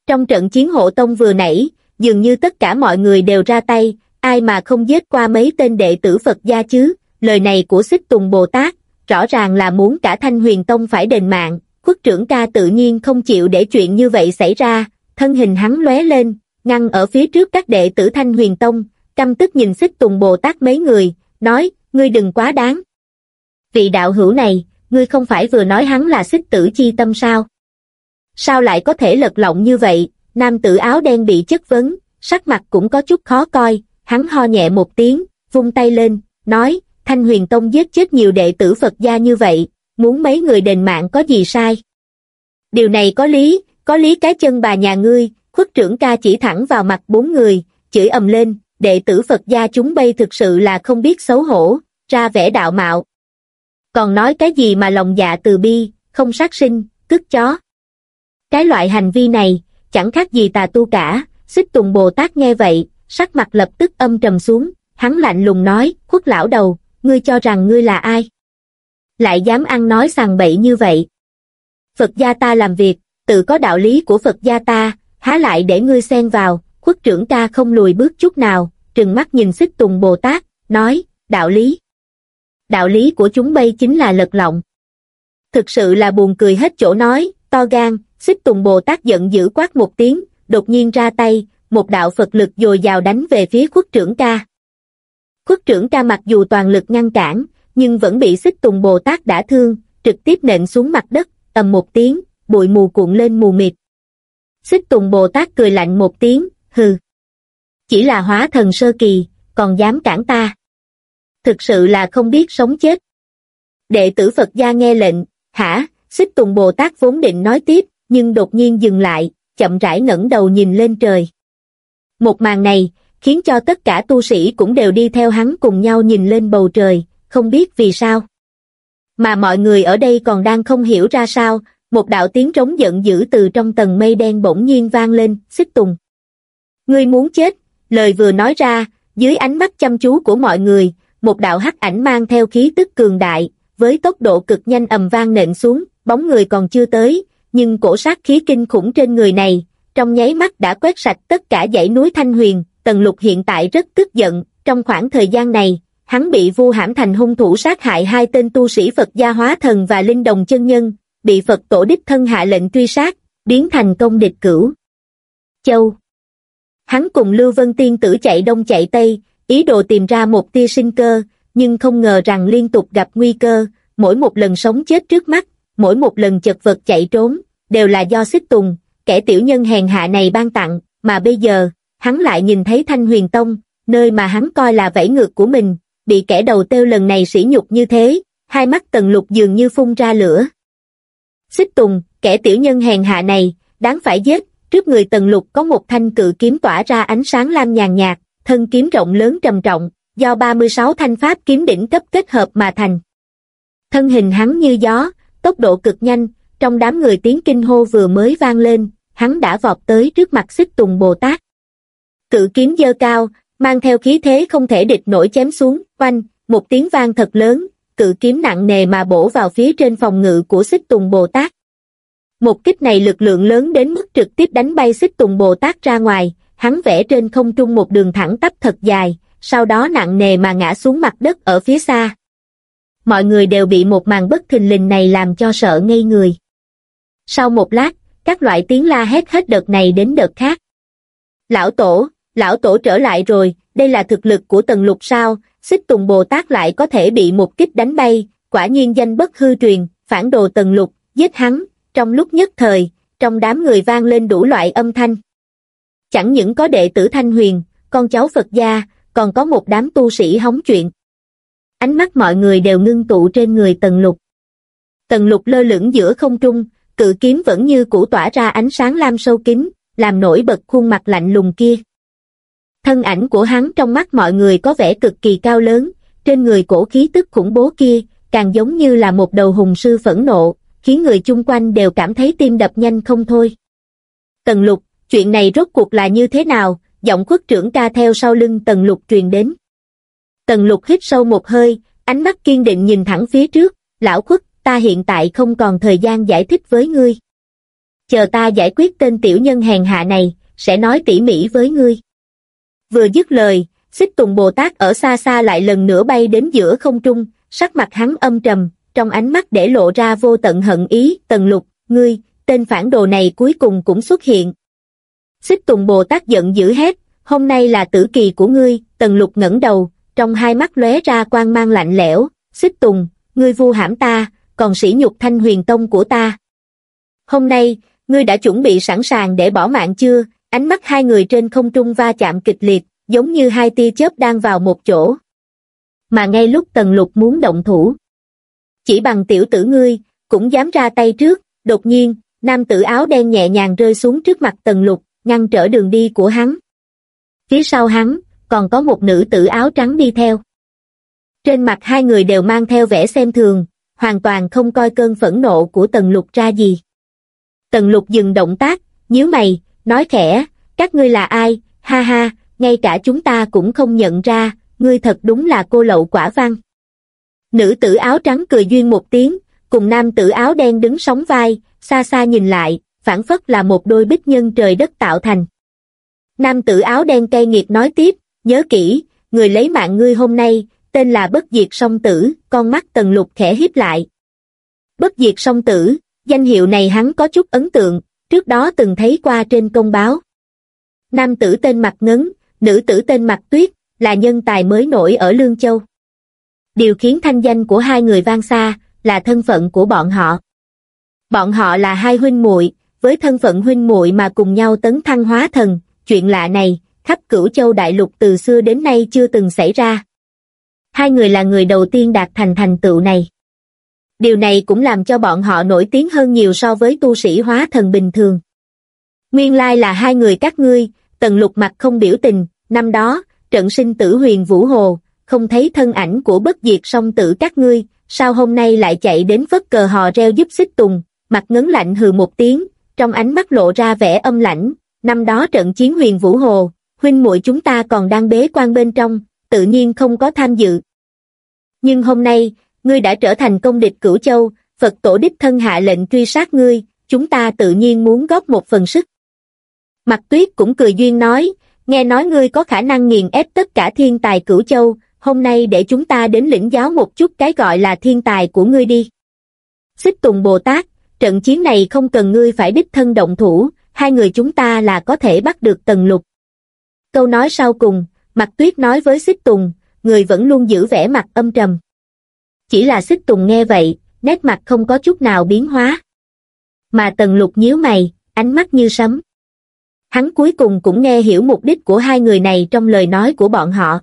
Trong trận chiến hộ tông vừa nãy, dường như tất cả mọi người đều ra tay, ai mà không giết qua mấy tên đệ tử Phật gia chứ, lời này của xích tùng Bồ Tát, rõ ràng là muốn cả Thanh Huyền Tông phải đền mạng, khuất trưởng ca tự nhiên không chịu để chuyện như vậy xảy ra, thân hình hắn lóe lên, ngăn ở phía trước các đệ tử Thanh Huyền Tông, căm tức nhìn xích tùng Bồ Tát mấy người, nói, ngươi đừng quá đáng. Vị đạo hữu này, ngươi không phải vừa nói hắn là xích tử chi tâm sao? Sao lại có thể lật lọng như vậy, nam tử áo đen bị chất vấn, sắc mặt cũng có chút khó coi, hắn ho nhẹ một tiếng, vung tay lên, nói, Thanh Huyền Tông giết chết nhiều đệ tử Phật gia như vậy, muốn mấy người đền mạng có gì sai. Điều này có lý, có lý cái chân bà nhà ngươi, khuất trưởng ca chỉ thẳng vào mặt bốn người, chửi ầm lên, đệ tử Phật gia chúng bay thực sự là không biết xấu hổ, ra vẻ đạo mạo. Còn nói cái gì mà lòng dạ từ bi, không sát sinh, cướp chó. Cái loại hành vi này, chẳng khác gì tà tu cả, xích tùng Bồ Tát nghe vậy, sắc mặt lập tức âm trầm xuống, hắn lạnh lùng nói, khuất lão đầu, ngươi cho rằng ngươi là ai? Lại dám ăn nói sằng bậy như vậy. Phật gia ta làm việc, tự có đạo lý của Phật gia ta, há lại để ngươi xen vào, khuất trưởng ca không lùi bước chút nào, trừng mắt nhìn xích tùng Bồ Tát, nói, đạo lý. Đạo lý của chúng bây chính là lật lọng. Thực sự là buồn cười hết chỗ nói, to gan, xích tùng Bồ Tát giận dữ quát một tiếng, đột nhiên ra tay, một đạo Phật lực dồi dào đánh về phía khuất trưởng ca. Khuất trưởng ca mặc dù toàn lực ngăn cản, nhưng vẫn bị xích tùng Bồ Tát đã thương, trực tiếp nện xuống mặt đất, ầm một tiếng, bụi mù cuộn lên mù mịt. Xích tùng Bồ Tát cười lạnh một tiếng, hừ. Chỉ là hóa thần sơ kỳ, còn dám cản ta. Thực sự là không biết sống chết. Đệ tử Phật gia nghe lệnh, hả, xích tùng Bồ Tát vốn định nói tiếp, nhưng đột nhiên dừng lại, chậm rãi ngẩng đầu nhìn lên trời. Một màn này, khiến cho tất cả tu sĩ cũng đều đi theo hắn cùng nhau nhìn lên bầu trời, không biết vì sao. Mà mọi người ở đây còn đang không hiểu ra sao, một đạo tiếng trống giận dữ từ trong tầng mây đen bỗng nhiên vang lên, xích tùng. Ngươi muốn chết, lời vừa nói ra, dưới ánh mắt chăm chú của mọi người, một đạo hắc ảnh mang theo khí tức cường đại, với tốc độ cực nhanh ầm vang nện xuống, bóng người còn chưa tới, nhưng cổ sát khí kinh khủng trên người này, trong nháy mắt đã quét sạch tất cả dãy núi Thanh Huyền, Tần Lục hiện tại rất tức giận, trong khoảng thời gian này, hắn bị vu hãm thành hung thủ sát hại hai tên tu sĩ Phật gia hóa thần và linh đồng chân nhân, bị Phật tổ đích thân hạ lệnh truy sát, biến thành công địch cửu. Châu Hắn cùng Lưu Vân Tiên tử chạy đông chạy tây, ý đồ tìm ra một tia sinh cơ, nhưng không ngờ rằng liên tục gặp nguy cơ, mỗi một lần sống chết trước mắt, mỗi một lần chật vật chạy trốn, đều là do xích tùng, kẻ tiểu nhân hèn hạ này ban tặng, mà bây giờ, hắn lại nhìn thấy Thanh Huyền Tông, nơi mà hắn coi là vẫy ngược của mình, bị kẻ đầu têu lần này sỉ nhục như thế, hai mắt tần lục dường như phun ra lửa. Xích Tùng, kẻ tiểu nhân hèn hạ này, đáng phải giết, trước người tần lục có một thanh cự kiếm tỏa ra ánh sáng lam nhàn nhạt, thân kiếm rộng lớn trầm trọng, do 36 thanh pháp kiếm đỉnh cấp kết hợp mà thành. Thân hình hắn như gió, tốc độ cực nhanh, trong đám người tiếng kinh hô vừa mới vang lên, hắn đã vọt tới trước mặt xích tùng Bồ Tát. Cự kiếm dơ cao, mang theo khí thế không thể địch nổi chém xuống, quanh, một tiếng vang thật lớn, cự kiếm nặng nề mà bổ vào phía trên phòng ngự của xích tùng Bồ Tát. Một kích này lực lượng lớn đến mức trực tiếp đánh bay xích tùng Bồ Tát ra ngoài, hắn vẽ trên không trung một đường thẳng tắp thật dài, sau đó nặng nề mà ngã xuống mặt đất ở phía xa. Mọi người đều bị một màn bất thình lình này làm cho sợ ngây người. Sau một lát, các loại tiếng la hét hết đợt này đến đợt khác. Lão Tổ, Lão Tổ trở lại rồi, đây là thực lực của tần lục sao, xích tùng Bồ Tát lại có thể bị một kích đánh bay, quả nhiên danh bất hư truyền, phản đồ tần lục, giết hắn, trong lúc nhất thời, trong đám người vang lên đủ loại âm thanh. Chẳng những có đệ tử Thanh Huyền, con cháu Phật gia, còn có một đám tu sĩ hóng chuyện. Ánh mắt mọi người đều ngưng tụ trên người Tần Lục. Tần Lục lơ lửng giữa không trung, cự kiếm vẫn như cũ tỏa ra ánh sáng lam sâu kín, làm nổi bật khuôn mặt lạnh lùng kia. Thân ảnh của hắn trong mắt mọi người có vẻ cực kỳ cao lớn, trên người cổ khí tức khủng bố kia, càng giống như là một đầu hùng sư phẫn nộ, khiến người chung quanh đều cảm thấy tim đập nhanh không thôi. Tần lục, chuyện này rốt cuộc là như thế nào, giọng khuất trưởng ca theo sau lưng tần lục truyền đến. Tần lục hít sâu một hơi, ánh mắt kiên định nhìn thẳng phía trước, lão khuất, ta hiện tại không còn thời gian giải thích với ngươi. Chờ ta giải quyết tên tiểu nhân hèn hạ này, sẽ nói tỉ mỉ với ngươi. Vừa dứt lời, xích tùng Bồ Tát ở xa xa lại lần nữa bay đến giữa không trung, sắc mặt hắn âm trầm, trong ánh mắt để lộ ra vô tận hận ý, tần lục, ngươi, tên phản đồ này cuối cùng cũng xuất hiện. Xích Tùng Bồ Tát giận dữ hết, hôm nay là tử kỳ của ngươi, tần lục ngẩng đầu, trong hai mắt lóe ra quang mang lạnh lẽo, Xích Tùng, ngươi vu hãm ta, còn sỉ nhục thanh huyền tông của ta. Hôm nay, ngươi đã chuẩn bị sẵn sàng để bỏ mạng chưa, ánh mắt hai người trên không trung va chạm kịch liệt, giống như hai tia chớp đang vào một chỗ. Mà ngay lúc tần lục muốn động thủ, chỉ bằng tiểu tử ngươi, cũng dám ra tay trước, đột nhiên, nam tử áo đen nhẹ nhàng rơi xuống trước mặt tần lục, ngăn trở đường đi của hắn. Phía sau hắn, còn có một nữ tử áo trắng đi theo. Trên mặt hai người đều mang theo vẻ xem thường, hoàn toàn không coi cơn phẫn nộ của tần lục ra gì. Tần lục dừng động tác, nhíu mày, nói khẽ, các ngươi là ai, ha ha, ngay cả chúng ta cũng không nhận ra, ngươi thật đúng là cô lậu quả văn. Nữ tử áo trắng cười duyên một tiếng, cùng nam tử áo đen đứng sóng vai, xa xa nhìn lại, phản phất là một đôi bích nhân trời đất tạo thành. Nam tử áo đen cay nghiệt nói tiếp, nhớ kỹ, người lấy mạng ngươi hôm nay, tên là Bất Diệt Song Tử, con mắt tần lục khẽ hiếp lại. Bất Diệt Song Tử, danh hiệu này hắn có chút ấn tượng, trước đó từng thấy qua trên công báo. Nam tử tên Mặt Ngấn, nữ tử tên Mặt Tuyết, là nhân tài mới nổi ở Lương Châu. Điều khiến thanh danh của hai người vang xa, là thân phận của bọn họ. Bọn họ là hai huynh muội, với thân phận huynh muội mà cùng nhau tấn thăng hóa thần, chuyện lạ này, khắp cửu châu đại lục từ xưa đến nay chưa từng xảy ra. Hai người là người đầu tiên đạt thành thành tựu này. Điều này cũng làm cho bọn họ nổi tiếng hơn nhiều so với tu sĩ hóa thần bình thường. Nguyên lai là hai người các ngươi, tần lục mặt không biểu tình, năm đó, trận sinh tử huyền vũ hồ, không thấy thân ảnh của bất diệt song tử các ngươi, sao hôm nay lại chạy đến vất cờ hò reo giúp xích tùng, mặt ngấn lạnh hừ một tiếng, trong ánh mắt lộ ra vẻ âm lãnh, năm đó trận chiến huyền vũ hồ, huynh muội chúng ta còn đang bế quan bên trong, tự nhiên không có tham dự. Nhưng hôm nay, ngươi đã trở thành công địch cửu châu, Phật tổ đích thân hạ lệnh truy sát ngươi, chúng ta tự nhiên muốn góp một phần sức. Mặt tuyết cũng cười duyên nói, nghe nói ngươi có khả năng nghiền ép tất cả thiên tài cửu châu, hôm nay để chúng ta đến lĩnh giáo một chút cái gọi là thiên tài của ngươi đi. Xích Tùng Bồ Tát, trận chiến này không cần ngươi phải đích thân động thủ, hai người chúng ta là có thể bắt được tần lục. Câu nói sau cùng, Mặt Tuyết nói với Xích Tùng, người vẫn luôn giữ vẻ mặt âm trầm. Chỉ là Xích Tùng nghe vậy, nét mặt không có chút nào biến hóa. Mà tần lục nhíu mày, ánh mắt như sấm. Hắn cuối cùng cũng nghe hiểu mục đích của hai người này trong lời nói của bọn họ.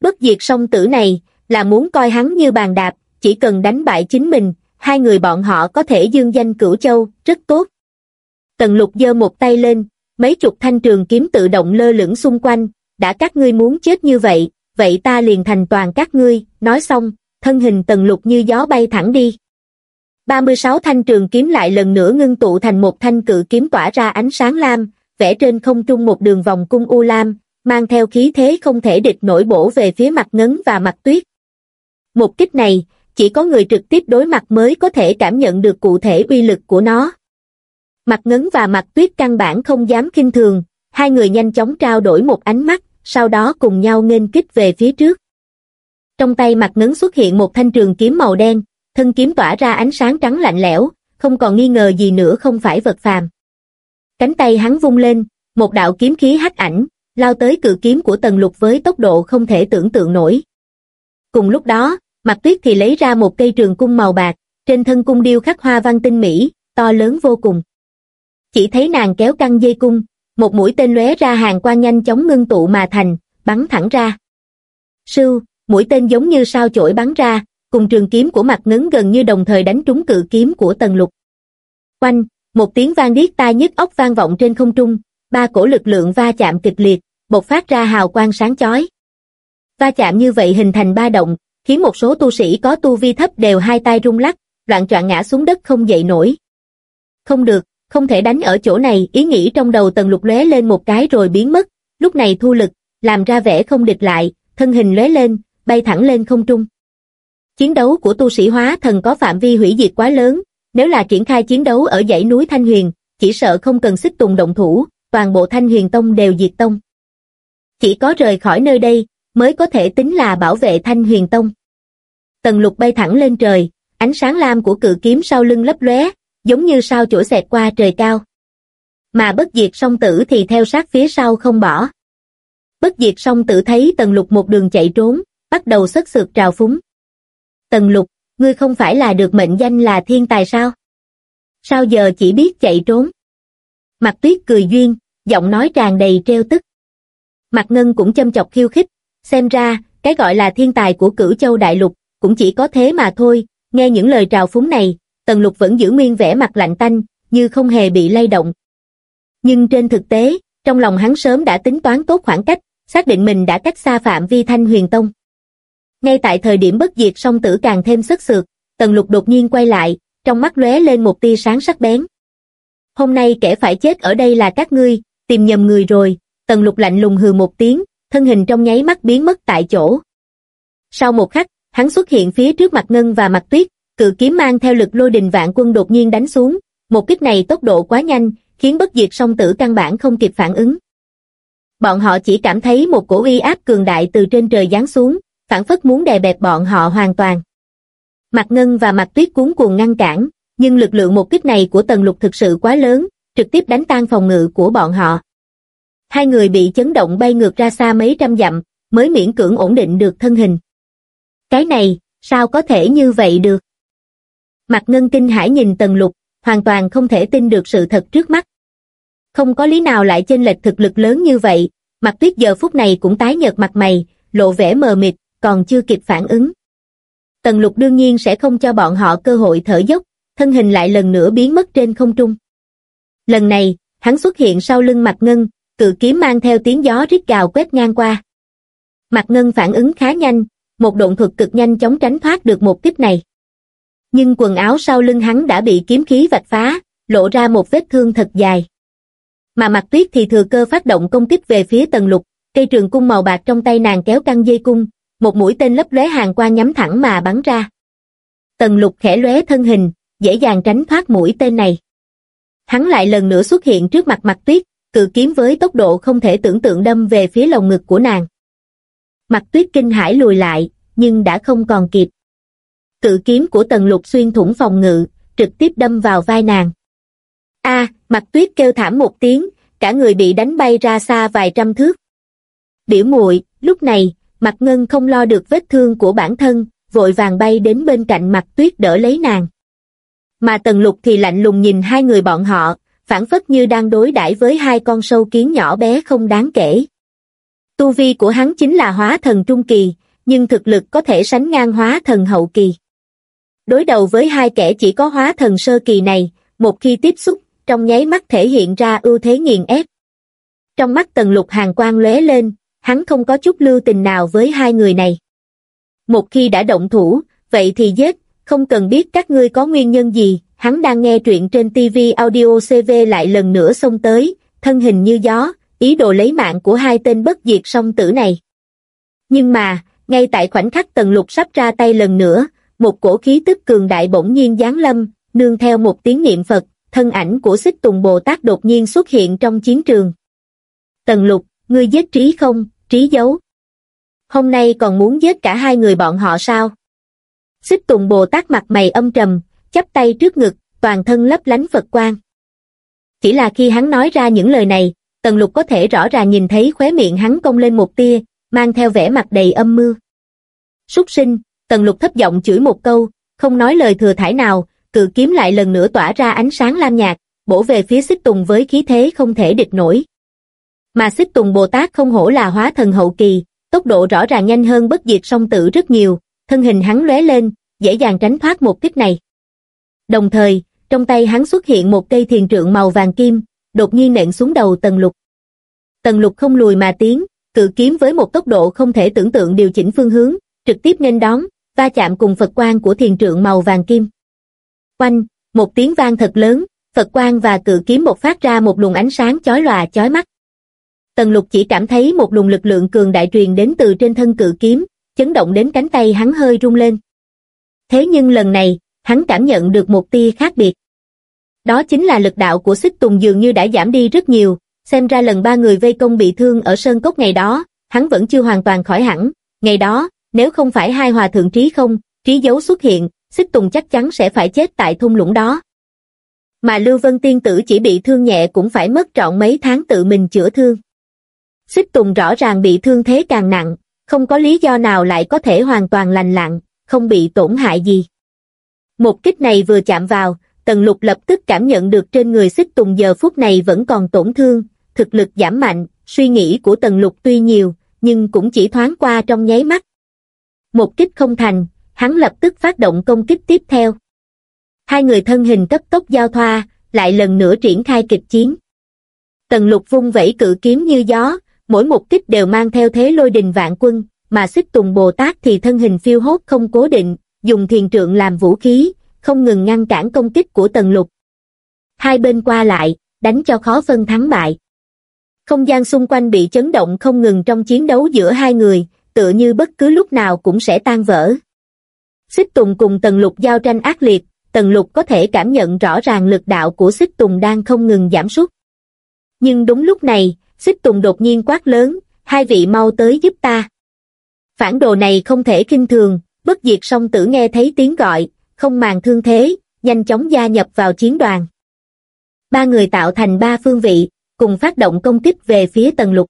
Bất diệt song tử này, là muốn coi hắn như bàn đạp, chỉ cần đánh bại chính mình, hai người bọn họ có thể dương danh cửu châu, rất tốt. Tần lục giơ một tay lên, mấy chục thanh trường kiếm tự động lơ lửng xung quanh, đã các ngươi muốn chết như vậy, vậy ta liền thành toàn các ngươi, nói xong, thân hình tần lục như gió bay thẳng đi. 36 thanh trường kiếm lại lần nữa ngưng tụ thành một thanh cự kiếm tỏa ra ánh sáng lam, vẽ trên không trung một đường vòng cung u lam, mang theo khí thế không thể địch nổi bổ về phía mặt ngấn và mặt tuyết. Một kích này, chỉ có người trực tiếp đối mặt mới có thể cảm nhận được cụ thể uy lực của nó. Mặt ngấn và mặt tuyết căn bản không dám kinh thường, hai người nhanh chóng trao đổi một ánh mắt, sau đó cùng nhau nghênh kích về phía trước. Trong tay mặt ngấn xuất hiện một thanh trường kiếm màu đen, thân kiếm tỏa ra ánh sáng trắng lạnh lẽo, không còn nghi ngờ gì nữa không phải vật phàm. Cánh tay hắn vung lên, một đạo kiếm khí hắc ảnh, lao tới cự kiếm của tần lục với tốc độ không thể tưởng tượng nổi. Cùng lúc đó, mặt tuyết thì lấy ra một cây trường cung màu bạc, trên thân cung điêu khắc hoa văn tinh mỹ, to lớn vô cùng. Chỉ thấy nàng kéo căng dây cung, một mũi tên lóe ra hàng qua nhanh chóng ngưng tụ mà thành, bắn thẳng ra. Sưu, mũi tên giống như sao chổi bắn ra, cùng trường kiếm của mặt ngấn gần như đồng thời đánh trúng cự kiếm của tần lục. Quanh, một tiếng vang điếc tai nhức óc vang vọng trên không trung, ba cổ lực lượng va chạm kịch liệt, bộc phát ra hào quang sáng chói. Va chạm như vậy hình thành ba động, khiến một số tu sĩ có tu vi thấp đều hai tay rung lắc, loạn trọn ngã xuống đất không dậy nổi. Không được, không thể đánh ở chỗ này, ý nghĩ trong đầu tần lục lóe lên một cái rồi biến mất, lúc này thu lực, làm ra vẻ không địch lại, thân hình lóe lên, bay thẳng lên không trung. Chiến đấu của tu sĩ hóa thần có phạm vi hủy diệt quá lớn, nếu là triển khai chiến đấu ở dãy núi Thanh Huyền, chỉ sợ không cần xích tùng động thủ, toàn bộ Thanh Huyền Tông đều diệt tông. Chỉ có rời khỏi nơi đây, mới có thể tính là bảo vệ Thanh Huyền Tông. Tần lục bay thẳng lên trời, ánh sáng lam của cự kiếm sau lưng lấp lóe, giống như sao chổi xẹt qua trời cao. Mà bất diệt song tử thì theo sát phía sau không bỏ. Bất diệt song tử thấy tần lục một đường chạy trốn, bắt đầu sất sượt trào phúng. Tần lục, ngươi không phải là được mệnh danh là thiên tài sao? Sao giờ chỉ biết chạy trốn? Mặt tuyết cười duyên, giọng nói tràn đầy treo tức. Mặt ngân cũng châm chọc khiêu khích, xem ra, cái gọi là thiên tài của cửu châu đại lục, cũng chỉ có thế mà thôi, nghe những lời trào phúng này, tần lục vẫn giữ nguyên vẻ mặt lạnh tanh, như không hề bị lay động. Nhưng trên thực tế, trong lòng hắn sớm đã tính toán tốt khoảng cách, xác định mình đã cách xa phạm vi thanh huyền tông. Ngay tại thời điểm bất diệt song tử càng thêm sức sượt, tần lục đột nhiên quay lại, trong mắt lóe lên một tia sáng sắc bén. Hôm nay kẻ phải chết ở đây là các ngươi, tìm nhầm người rồi, tần lục lạnh lùng hừ một tiếng, thân hình trong nháy mắt biến mất tại chỗ. Sau một khắc, hắn xuất hiện phía trước mặt Ngân và mặt Tuyết, cự kiếm mang theo lực lôi đình vạn quân đột nhiên đánh xuống, một kích này tốc độ quá nhanh, khiến bất diệt song tử căn bản không kịp phản ứng. Bọn họ chỉ cảm thấy một cổ uy áp cường đại từ trên trời giáng xuống, phản phất muốn đè bẹp bọn họ hoàn toàn. Mặt Ngân và mặt Tuyết cuốn cuồng ngăn cản, nhưng lực lượng một kích này của Tần Lục thực sự quá lớn, trực tiếp đánh tan phòng ngự của bọn họ. Hai người bị chấn động bay ngược ra xa mấy trăm dặm, mới miễn cưỡng ổn định được thân hình. Cái này, sao có thể như vậy được? Mặt Ngân kinh hãi nhìn Tần Lục, hoàn toàn không thể tin được sự thật trước mắt. Không có lý nào lại chênh lệch thực lực lớn như vậy, mặt tuyết giờ phút này cũng tái nhợt mặt mày, lộ vẻ mờ mịt, còn chưa kịp phản ứng. Tần lục đương nhiên sẽ không cho bọn họ cơ hội thở dốc, thân hình lại lần nữa biến mất trên không trung. Lần này, hắn xuất hiện sau lưng mặt ngân, cự kiếm mang theo tiếng gió rít gào quét ngang qua. Mặt ngân phản ứng khá nhanh, một độn thuật cực nhanh chóng tránh thoát được một kích này. Nhưng quần áo sau lưng hắn đã bị kiếm khí vạch phá, lộ ra một vết thương thật dài. Mà mặt tuyết thì thừa cơ phát động công kích về phía tần lục, cây trường cung màu bạc trong tay nàng kéo căng dây cung, một mũi tên lấp lóe hàng qua nhắm thẳng mà bắn ra. Tần lục khẽ lóe thân hình, dễ dàng tránh thoát mũi tên này. Hắn lại lần nữa xuất hiện trước mặt mặt tuyết, cự kiếm với tốc độ không thể tưởng tượng đâm về phía lồng ngực của nàng. Mặt tuyết kinh hãi lùi lại, nhưng đã không còn kịp. Cự kiếm của tần lục xuyên thủng phòng ngự, trực tiếp đâm vào vai nàng. A, mặt tuyết kêu thảm một tiếng, cả người bị đánh bay ra xa vài trăm thước. Biểu muội, lúc này, mặt ngân không lo được vết thương của bản thân, vội vàng bay đến bên cạnh mặt tuyết đỡ lấy nàng. Mà tần lục thì lạnh lùng nhìn hai người bọn họ, phản phất như đang đối đãi với hai con sâu kiến nhỏ bé không đáng kể. Tu vi của hắn chính là hóa thần trung kỳ, nhưng thực lực có thể sánh ngang hóa thần hậu kỳ. Đối đầu với hai kẻ chỉ có hóa thần sơ kỳ này, một khi tiếp xúc, trong nháy mắt thể hiện ra ưu thế nghiền ép. Trong mắt tần lục hàng quang lóe lên, hắn không có chút lưu tình nào với hai người này. Một khi đã động thủ, vậy thì giết, không cần biết các ngươi có nguyên nhân gì, hắn đang nghe truyện trên TV audio CV lại lần nữa xông tới, thân hình như gió, ý đồ lấy mạng của hai tên bất diệt song tử này. Nhưng mà, ngay tại khoảnh khắc tần lục sắp ra tay lần nữa, một cổ khí tức cường đại bỗng nhiên giáng lâm, nương theo một tiếng niệm Phật, thân ảnh của xích tùng Bồ Tát đột nhiên xuất hiện trong chiến trường. Tần lục, ngươi giết trí không, trí giấu, Hôm nay còn muốn giết cả hai người bọn họ sao? Xích tùng Bồ Tát mặt mày âm trầm, chắp tay trước ngực, toàn thân lấp lánh Phật quang. Chỉ là khi hắn nói ra những lời này, Tần Lục có thể rõ ràng nhìn thấy khóe miệng hắn cong lên một tia, mang theo vẻ mặt đầy âm mưu. Súc sinh, Tần Lục thấp giọng chửi một câu, không nói lời thừa thải nào, cự kiếm lại lần nữa tỏa ra ánh sáng lam nhạt, bổ về phía xích tùng với khí thế không thể địch nổi. Mà xích tùng Bồ Tát không hổ là hóa thần hậu kỳ, tốc độ rõ ràng nhanh hơn bất diệt song tử rất nhiều, thân hình hắn lóe lên, dễ dàng tránh thoát một kích này. Đồng thời, trong tay hắn xuất hiện một cây thiền trượng màu vàng kim, đột nhiên nện xuống đầu tần lục. Tần lục không lùi mà tiến, cự kiếm với một tốc độ không thể tưởng tượng điều chỉnh phương hướng, trực tiếp nên đón, va chạm cùng Phật quang của thiền trượng màu vàng kim. Quanh, một tiếng vang thật lớn, Phật quang và cự kiếm một phát ra một luồng ánh sáng chói lòa chói mắt. Tần lục chỉ cảm thấy một luồng lực lượng cường đại truyền đến từ trên thân cự kiếm, chấn động đến cánh tay hắn hơi rung lên. Thế nhưng lần này, hắn cảm nhận được một tia khác biệt. Đó chính là lực đạo của xích tùng dường như đã giảm đi rất nhiều, xem ra lần ba người vây công bị thương ở Sơn Cốc ngày đó, hắn vẫn chưa hoàn toàn khỏi hẳn, ngày đó, nếu không phải hai hòa thượng trí không, trí dấu xuất hiện, xích tùng chắc chắn sẽ phải chết tại thung lũng đó. Mà Lưu Vân Tiên Tử chỉ bị thương nhẹ cũng phải mất trọn mấy tháng tự mình chữa thương. Xích tùng rõ ràng bị thương thế càng nặng, không có lý do nào lại có thể hoàn toàn lành lặn, không bị tổn hại gì. Một kích này vừa chạm vào, Tần Lục lập tức cảm nhận được trên người xích tùng giờ phút này vẫn còn tổn thương, thực lực giảm mạnh, suy nghĩ của Tần Lục tuy nhiều, nhưng cũng chỉ thoáng qua trong nháy mắt. Một kích không thành, hắn lập tức phát động công kích tiếp theo. Hai người thân hình cấp tốc giao thoa, lại lần nữa triển khai kịch chiến. Tần lục vung vẩy cự kiếm như gió, mỗi một kích đều mang theo thế lôi đình vạn quân, mà xích tùng Bồ Tát thì thân hình phiêu hốt không cố định, dùng thiền trượng làm vũ khí, không ngừng ngăn cản công kích của tần lục. hai bên qua lại, đánh cho khó phân thắng bại. Không gian xung quanh bị chấn động không ngừng trong chiến đấu giữa hai người, tựa như bất cứ lúc nào cũng sẽ tan vỡ. Xích Tùng cùng Tần Lục giao tranh ác liệt, Tần Lục có thể cảm nhận rõ ràng lực đạo của Xích Tùng đang không ngừng giảm sút. Nhưng đúng lúc này, Xích Tùng đột nhiên quát lớn, hai vị mau tới giúp ta. Phản đồ này không thể kinh thường, bất diệt song tử nghe thấy tiếng gọi, không màng thương thế, nhanh chóng gia nhập vào chiến đoàn. Ba người tạo thành ba phương vị, cùng phát động công kích về phía tần lục.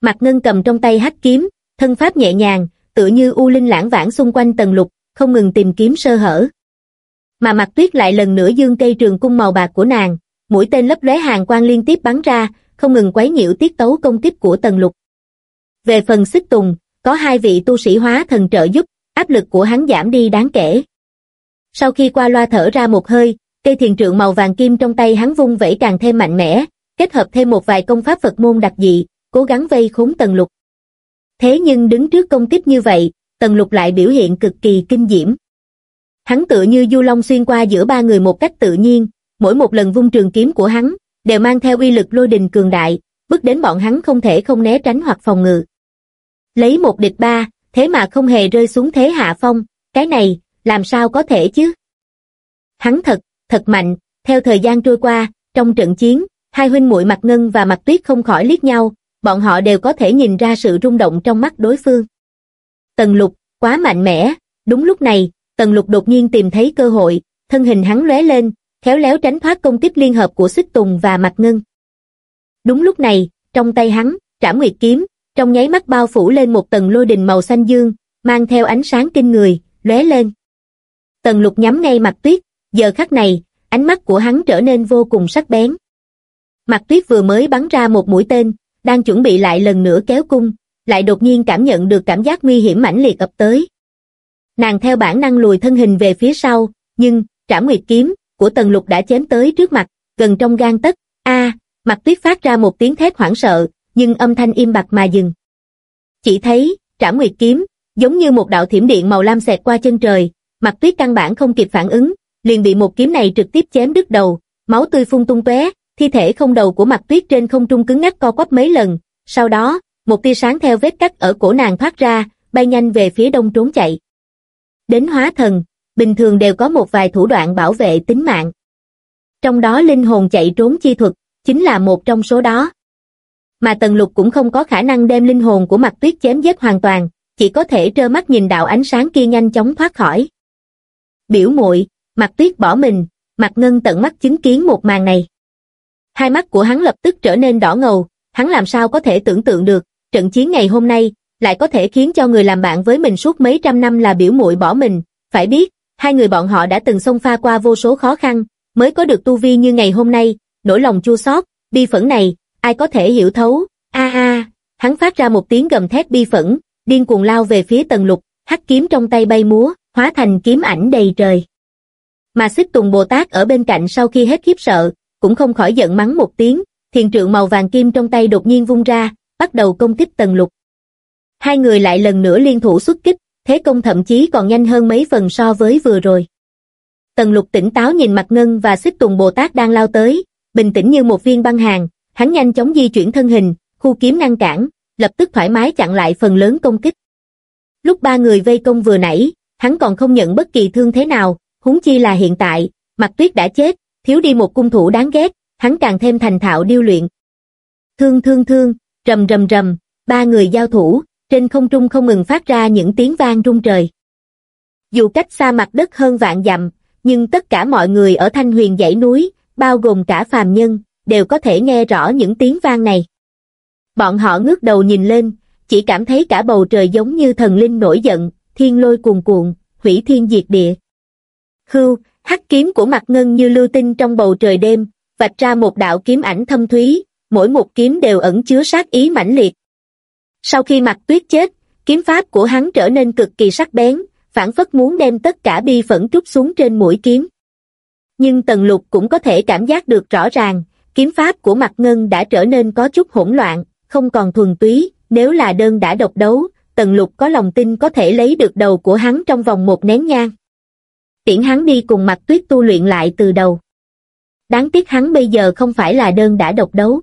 Mặt ngân cầm trong tay hắc kiếm, thân pháp nhẹ nhàng, tựa như u linh lãng vãng xung quanh tầng lục, không ngừng tìm kiếm sơ hở. Mà mặt tuyết lại lần nữa dương cây trường cung màu bạc của nàng, mũi tên lấp lóe hàng quang liên tiếp bắn ra, không ngừng quấy nhiễu tiết tấu công kích của tần lục. Về phần xích tùng, có hai vị tu sĩ hóa thần trợ giúp, áp lực của hắn giảm đi đáng kể. Sau khi qua loa thở ra một hơi, cây thiền trượng màu vàng kim trong tay hắn vung vẩy càng thêm mạnh mẽ, kết hợp thêm một vài công pháp Phật môn đặc dị, cố gắng vây khốn tần lục. Thế nhưng đứng trước công kích như vậy, tần lục lại biểu hiện cực kỳ kinh diễm. Hắn tựa như du long xuyên qua giữa ba người một cách tự nhiên, mỗi một lần vung trường kiếm của hắn, đều mang theo uy lực lôi đình cường đại, bước đến bọn hắn không thể không né tránh hoặc phòng ngự. Lấy một địch ba, thế mà không hề rơi xuống thế hạ phong, cái này, làm sao có thể chứ? Hắn thật, thật mạnh, theo thời gian trôi qua, trong trận chiến, hai huynh muội mặt ngân và mặt tuyết không khỏi liếc nhau, bọn họ đều có thể nhìn ra sự rung động trong mắt đối phương. Tần lục, quá mạnh mẽ, đúng lúc này, tần lục đột nhiên tìm thấy cơ hội, thân hình hắn lóe lên, khéo léo tránh thoát công kích liên hợp của xích tùng và mặt ngân. Đúng lúc này, trong tay hắn, trảm nguyệt kiếm, trong nháy mắt bao phủ lên một tầng lôi đình màu xanh dương, mang theo ánh sáng kinh người, lóe lên. Tần lục nhắm ngay mặt tuyết, giờ khắc này, ánh mắt của hắn trở nên vô cùng sắc bén. Mặt tuyết vừa mới bắn ra một mũi tên, đang chuẩn bị lại lần nữa kéo cung, lại đột nhiên cảm nhận được cảm giác nguy hiểm mãnh liệt ập tới. Nàng theo bản năng lùi thân hình về phía sau, nhưng, trảm nguyệt kiếm, của tần lục đã chém tới trước mặt, gần trong gan tất, a mặt tuyết phát ra một tiếng thét hoảng sợ, nhưng âm thanh im bặt mà dừng. Chỉ thấy, trảm nguyệt kiếm, giống như một đạo thiểm điện màu lam xẹt qua chân trời, mặt tuyết căn bản không kịp phản ứng, liền bị một kiếm này trực tiếp chém đứt đầu, máu tươi phun tung tóe, thi thể không đầu của mặt tuyết trên không trung cứng ngắc co quắp mấy lần, sau đó, một tia sáng theo vết cắt ở cổ nàng thoát ra, bay nhanh về phía đông trốn chạy. Đến hóa thần, bình thường đều có một vài thủ đoạn bảo vệ tính mạng. Trong đó linh hồn chạy trốn chi thuật, chính là một trong số đó. Mà Tần Lục cũng không có khả năng đem linh hồn của mặt tuyết chém giết hoàn toàn, chỉ có thể trơ mắt nhìn đạo ánh sáng kia nhanh chóng thoát khỏi. Biểu muội mặt tuyết bỏ mình, mặt ngân tận mắt chứng kiến một màn này. Hai mắt của hắn lập tức trở nên đỏ ngầu, hắn làm sao có thể tưởng tượng được, trận chiến ngày hôm nay, lại có thể khiến cho người làm bạn với mình suốt mấy trăm năm là biểu muội bỏ mình, phải biết, hai người bọn họ đã từng xông pha qua vô số khó khăn, mới có được tu vi như ngày hôm nay, nỗi lòng chua xót, bi phẫn này, ai có thể hiểu thấu, a a, hắn phát ra một tiếng gầm thét bi phẫn, điên cuồng lao về phía tần lục, hắc kiếm trong tay bay múa, hóa thành kiếm ảnh đầy trời. Mà xích tùng Bồ Tát ở bên cạnh sau khi hết khiếp sợ, cũng không khỏi giận mắng một tiếng, thiền trượng màu vàng kim trong tay đột nhiên vung ra, bắt đầu công kích tần lục. Hai người lại lần nữa liên thủ xuất kích, thế công thậm chí còn nhanh hơn mấy phần so với vừa rồi. Tần lục tỉnh táo nhìn mặt ngân và xích tùng Bồ Tát đang lao tới, bình tĩnh như một viên băng hàng, hắn nhanh chóng di chuyển thân hình, khu kiếm ngăn cản, lập tức thoải mái chặn lại phần lớn công kích. Lúc ba người vây công vừa nãy, hắn còn không nhận bất kỳ thương thế nào, huống chi là hiện tại, mặt tuyết đã chết, thiếu đi một cung thủ đáng ghét, hắn càng thêm thành thạo điêu luyện. Thương thương thương, rầm rầm rầm, ba người giao thủ, trên không trung không ngừng phát ra những tiếng vang rung trời. Dù cách xa mặt đất hơn vạn dặm, nhưng tất cả mọi người ở thanh huyền dãy núi, bao gồm cả phàm nhân, đều có thể nghe rõ những tiếng vang này. Bọn họ ngước đầu nhìn lên, chỉ cảm thấy cả bầu trời giống như thần linh nổi giận, thiên lôi cuồn cuộn, hủy thiên diệt địa. khưu hắc kiếm của mặt ngân như lưu tinh trong bầu trời đêm, vạch ra một đạo kiếm ảnh thâm thúy, mỗi một kiếm đều ẩn chứa sát ý mãnh liệt. Sau khi mặt tuyết chết, kiếm pháp của hắn trở nên cực kỳ sắc bén, phản phất muốn đem tất cả bi phẫn trút xuống trên mũi kiếm. Nhưng Tần Lục cũng có thể cảm giác được rõ ràng, kiếm pháp của mặt ngân đã trở nên có chút hỗn loạn, không còn thuần túy, nếu là đơn đã độc đấu, Tần Lục có lòng tin có thể lấy được đầu của hắn trong vòng một nén nhang. Tiễn hắn đi cùng mặt tuyết tu luyện lại từ đầu. đáng tiếc hắn bây giờ không phải là đơn đã độc đấu.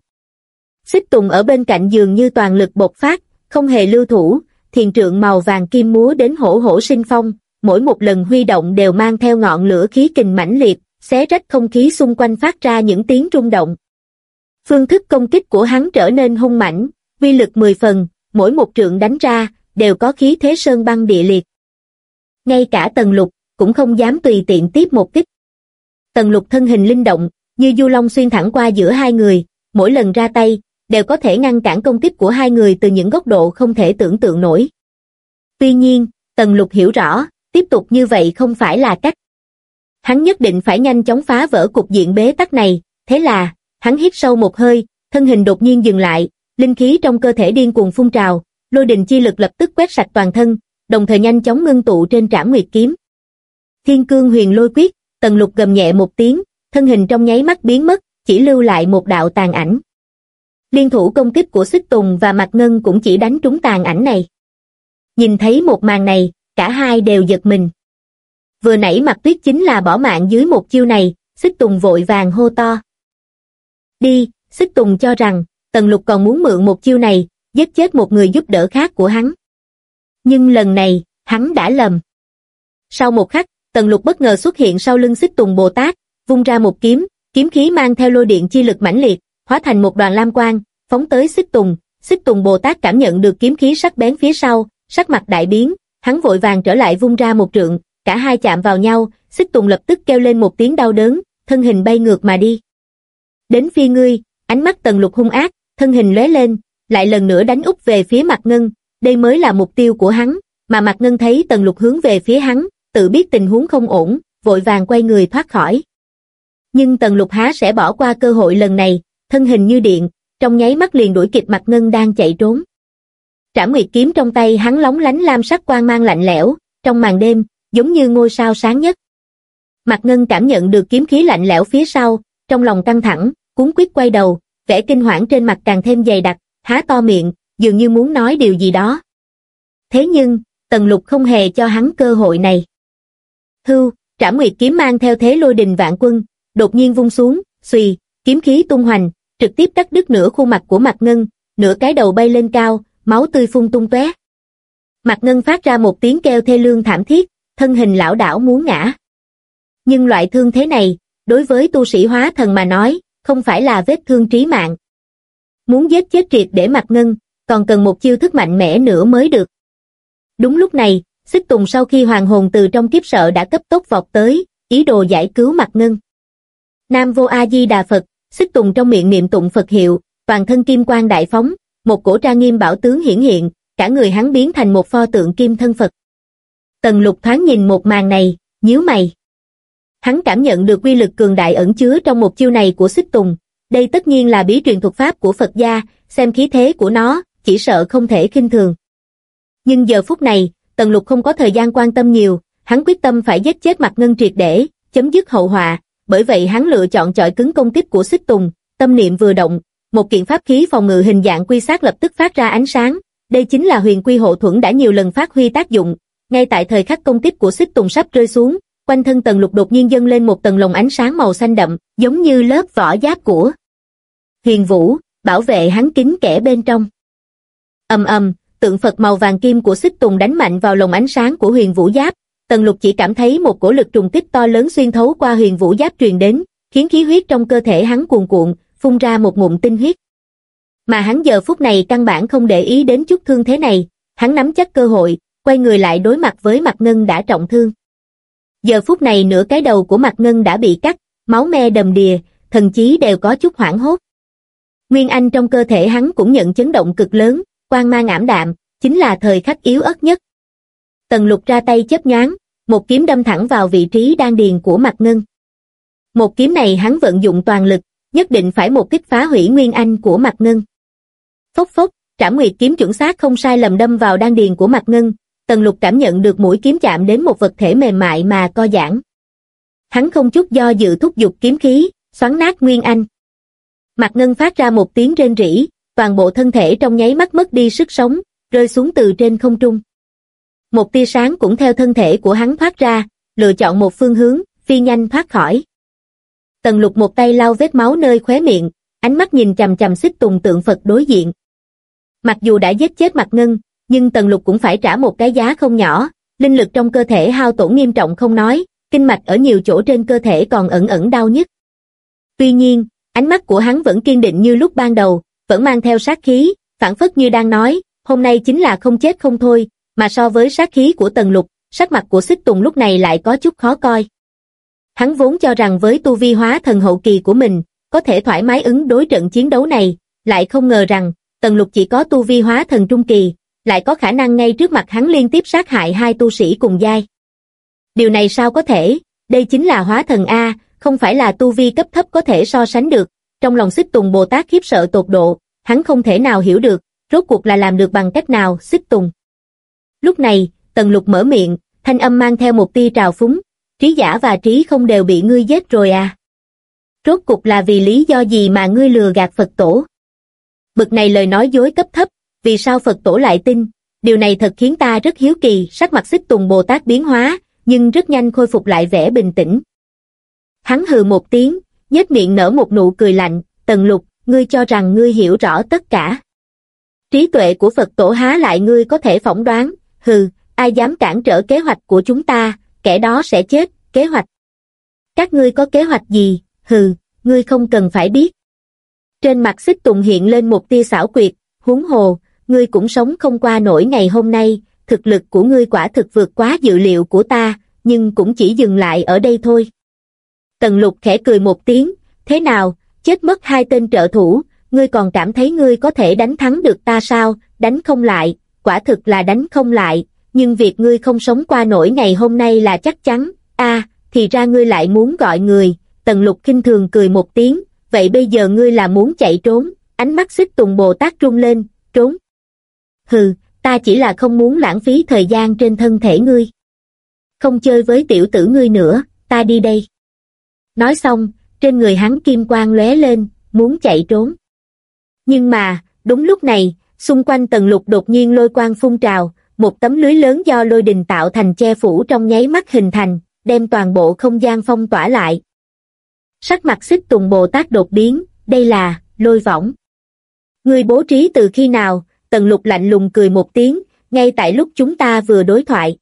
Xích Tùng ở bên cạnh giường như toàn lực bộc phát, không hề lưu thủ, thiền trượng màu vàng kim múa đến hổ hổ sinh phong, mỗi một lần huy động đều mang theo ngọn lửa khí kình mãnh liệt, xé rách không khí xung quanh phát ra những tiếng rung động. Phương thức công kích của hắn trở nên hung mãnh, uy lực 10 phần, mỗi một trượng đánh ra, đều có khí thế sơn băng địa liệt. Ngay cả tần lục, cũng không dám tùy tiện tiếp một kích. Tần lục thân hình linh động, như du long xuyên thẳng qua giữa hai người, mỗi lần ra tay, đều có thể ngăn cản công kích của hai người từ những góc độ không thể tưởng tượng nổi. Tuy nhiên, tần lục hiểu rõ, tiếp tục như vậy không phải là cách. Hắn nhất định phải nhanh chóng phá vỡ cục diện bế tắc này, thế là, hắn hít sâu một hơi, thân hình đột nhiên dừng lại, linh khí trong cơ thể điên cuồng phun trào, lôi đình chi lực lập tức quét sạch toàn thân, đồng thời nhanh chóng ngưng tụ trên trảm nguyệt kiếm. Thiên cương huyền lôi quyết, tần lục gầm nhẹ một tiếng, thân hình trong nháy mắt biến mất, chỉ lưu lại một đạo tàn ảnh. Liên thủ công kích của Xích Tùng và Mạc Ngân cũng chỉ đánh trúng tàn ảnh này. Nhìn thấy một màn này, cả hai đều giật mình. Vừa nãy Mạc Tuyết chính là bỏ mạng dưới một chiêu này, Xích Tùng vội vàng hô to. Đi, Xích Tùng cho rằng, Tần Lục còn muốn mượn một chiêu này, giết chết một người giúp đỡ khác của hắn. Nhưng lần này, hắn đã lầm. Sau một khắc, Tần Lục bất ngờ xuất hiện sau lưng xích tùng Bồ Tát, vung ra một kiếm, kiếm khí mang theo lôi điện chi lực mãnh liệt, hóa thành một đoàn lam quang, phóng tới xích tùng. Xích tùng Bồ Tát cảm nhận được kiếm khí sắc bén phía sau, sắc mặt đại biến, hắn vội vàng trở lại vung ra một trượng, cả hai chạm vào nhau, xích tùng lập tức kêu lên một tiếng đau đớn, thân hình bay ngược mà đi. Đến phi ngươi, ánh mắt tần lục hung ác, thân hình lóe lên, lại lần nữa đánh úp về phía mặt ngân, đây mới là mục tiêu của hắn, mà mặt ngân thấy tần lục hướng về phía hắn, tự biết tình huống không ổn, vội vàng quay người thoát khỏi. Nhưng tần lục há sẽ bỏ qua cơ hội lần này, thân hình như điện, trong nháy mắt liền đuổi kịp mặt ngân đang chạy trốn. Trảm nguyệt kiếm trong tay hắn lóng lánh lam sắc quang mang lạnh lẽo, trong màn đêm, giống như ngôi sao sáng nhất. Mặt ngân cảm nhận được kiếm khí lạnh lẽo phía sau, trong lòng căng thẳng, cuốn quyết quay đầu, vẻ kinh hoảng trên mặt càng thêm dày đặc, há to miệng, dường như muốn nói điều gì đó. Thế nhưng, Tần Lục không hề cho hắn cơ hội này. Hưu, trảm nguyệt kiếm mang theo thế lôi đình vạn quân, đột nhiên vung xuống, xùy, kiếm khí tung hoành, trực tiếp cắt đứt nửa khuôn mặt của mặt ngân, nửa cái đầu bay lên cao, máu tươi phun tung tóe. Mặt ngân phát ra một tiếng kêu thê lương thảm thiết, thân hình lão đảo muốn ngã. Nhưng loại thương thế này, đối với tu sĩ hóa thần mà nói, không phải là vết thương trí mạng. Muốn giết chết triệt để mặt ngân, còn cần một chiêu thức mạnh mẽ nữa mới được. Đúng lúc này, xích tùng sau khi hoàng hồn từ trong kiếp sợ đã cấp tốc vọt tới, ý đồ giải cứu mặt ngân. Nam vô A-di Đà Phật, xích tùng trong miệng niệm tụng Phật hiệu, toàn thân kim quang đại phóng, một cổ tra nghiêm bảo tướng hiển hiện, cả người hắn biến thành một pho tượng kim thân Phật. Tần lục thoáng nhìn một màn này, nhíu mày. Hắn cảm nhận được quy lực cường đại ẩn chứa trong một chiêu này của xích tùng, đây tất nhiên là bí truyền thuật pháp của Phật gia, xem khí thế của nó, chỉ sợ không thể khinh thường. Nhưng giờ phút này, Tần Lục không có thời gian quan tâm nhiều, hắn quyết tâm phải giết chết mặt ngân triệt để, chấm dứt hậu họa, bởi vậy hắn lựa chọn chọi cứng công kích của xích tùng, tâm niệm vừa động, một kiện pháp khí phòng ngự hình dạng quy sát lập tức phát ra ánh sáng, đây chính là huyền quy hộ thuẫn đã nhiều lần phát huy tác dụng, ngay tại thời khắc công kích của xích tùng sắp rơi xuống, quanh thân tần lục đột nhiên dâng lên một tầng lồng ánh sáng màu xanh đậm, giống như lớp vỏ giáp của huyền vũ, bảo vệ hắn kín kẻ bên trong. ầm ầm, tượng Phật màu vàng kim của xích tùng đánh mạnh vào lồng ánh sáng của huyền vũ giáp, tần lục chỉ cảm thấy một cổ lực trùng kích to lớn xuyên thấu qua huyền vũ giáp truyền đến, khiến khí huyết trong cơ thể hắn cuồn cuộn, phun ra một ngụm tinh huyết. Mà hắn giờ phút này căn bản không để ý đến chút thương thế này, hắn nắm chắc cơ hội, quay người lại đối mặt với mặt ngân đã trọng thương. Giờ phút này nửa cái đầu của mặt ngân đã bị cắt, máu me đầm đìa, thần chí đều có chút hoảng hốt. Nguyên Anh trong cơ thể hắn cũng nhận chấn động cực lớn, quang mang ảm đạm, chính là thời khắc yếu ớt nhất. Tần lục ra tay chớp nhoáng, một kiếm đâm thẳng vào vị trí đan điền của mặt ngân. Một kiếm này hắn vận dụng toàn lực, nhất định phải một kích phá hủy nguyên anh của mặt ngân. Phốc phốc, trảm nguyệt kiếm chuẩn xác không sai lầm đâm vào đan điền của mặt ngân, tần lục cảm nhận được mũi kiếm chạm đến một vật thể mềm mại mà co giãn. Hắn không chút do dự thúc giục kiếm khí, xoắn nát nguyên anh. Mặt ngân phát ra một tiếng rên rỉ, toàn bộ thân thể trong nháy mắt mất đi sức sống, rơi xuống từ trên không trung. Một tia sáng cũng theo thân thể của hắn thoát ra, lựa chọn một phương hướng, phi nhanh thoát khỏi. Tần lục một tay lau vết máu nơi khóe miệng, ánh mắt nhìn chằm chằm xích tùng tượng Phật đối diện. Mặc dù đã giết chết mặt ngân, nhưng tần lục cũng phải trả một cái giá không nhỏ, linh lực trong cơ thể hao tổn nghiêm trọng không nói, kinh mạch ở nhiều chỗ trên cơ thể còn ẩn ẩn đau nhất. Tuy nhiên, ánh mắt của hắn vẫn kiên định như lúc ban đầu, vẫn mang theo sát khí, phản phất như đang nói, hôm nay chính là không chết không thôi, mà so với sát khí của tần lục, sắc mặt của xích tùng lúc này lại có chút khó coi. Hắn vốn cho rằng với tu vi hóa thần hậu kỳ của mình, có thể thoải mái ứng đối trận chiến đấu này, lại không ngờ rằng, tần lục chỉ có tu vi hóa thần trung kỳ, lại có khả năng ngay trước mặt hắn liên tiếp sát hại hai tu sĩ cùng giai. Điều này sao có thể, đây chính là hóa thần A, không phải là tu vi cấp thấp có thể so sánh được, trong lòng xích tùng Bồ Tát khiếp sợ tột độ, hắn không thể nào hiểu được, rốt cuộc là làm được bằng cách nào, xích tùng. Lúc này, tần lục mở miệng, thanh âm mang theo một tia trào phúng, trí giả và trí không đều bị ngươi giết rồi à. Rốt cục là vì lý do gì mà ngươi lừa gạt Phật tổ? Bực này lời nói dối cấp thấp, vì sao Phật tổ lại tin? Điều này thật khiến ta rất hiếu kỳ, sắc mặt xích tùng Bồ Tát biến hóa, nhưng rất nhanh khôi phục lại vẻ bình tĩnh. Hắn hừ một tiếng, nhếch miệng nở một nụ cười lạnh, tần lục, ngươi cho rằng ngươi hiểu rõ tất cả. Trí tuệ của Phật tổ há lại ngươi có thể phỏng đoán, hừ, ai dám cản trở kế hoạch của chúng ta, kẻ đó sẽ chết, kế hoạch. Các ngươi có kế hoạch gì, hừ, ngươi không cần phải biết. Trên mặt xích tùng hiện lên một tia xảo quyệt, huống hồ, ngươi cũng sống không qua nổi ngày hôm nay, thực lực của ngươi quả thực vượt quá dự liệu của ta, nhưng cũng chỉ dừng lại ở đây thôi. Tần lục khẽ cười một tiếng, thế nào, chết mất hai tên trợ thủ, ngươi còn cảm thấy ngươi có thể đánh thắng được ta sao, đánh không lại, quả thực là đánh không lại, nhưng việc ngươi không sống qua nổi ngày hôm nay là chắc chắn, a thì ra ngươi lại muốn gọi người, tần lục kinh thường cười một tiếng, vậy bây giờ ngươi là muốn chạy trốn, ánh mắt xích tùng Bồ Tát trung lên, trốn. Hừ, ta chỉ là không muốn lãng phí thời gian trên thân thể ngươi. Không chơi với tiểu tử ngươi nữa, ta đi đây. Nói xong, trên người hắn kim quang lóe lên, muốn chạy trốn. Nhưng mà, đúng lúc này, xung quanh Tần lục đột nhiên lôi quang phun trào, một tấm lưới lớn do lôi đình tạo thành che phủ trong nháy mắt hình thành, đem toàn bộ không gian phong tỏa lại. Sắc mặt xích tùng Bồ Tát đột biến, đây là, lôi võng. Người bố trí từ khi nào, tần lục lạnh lùng cười một tiếng, ngay tại lúc chúng ta vừa đối thoại.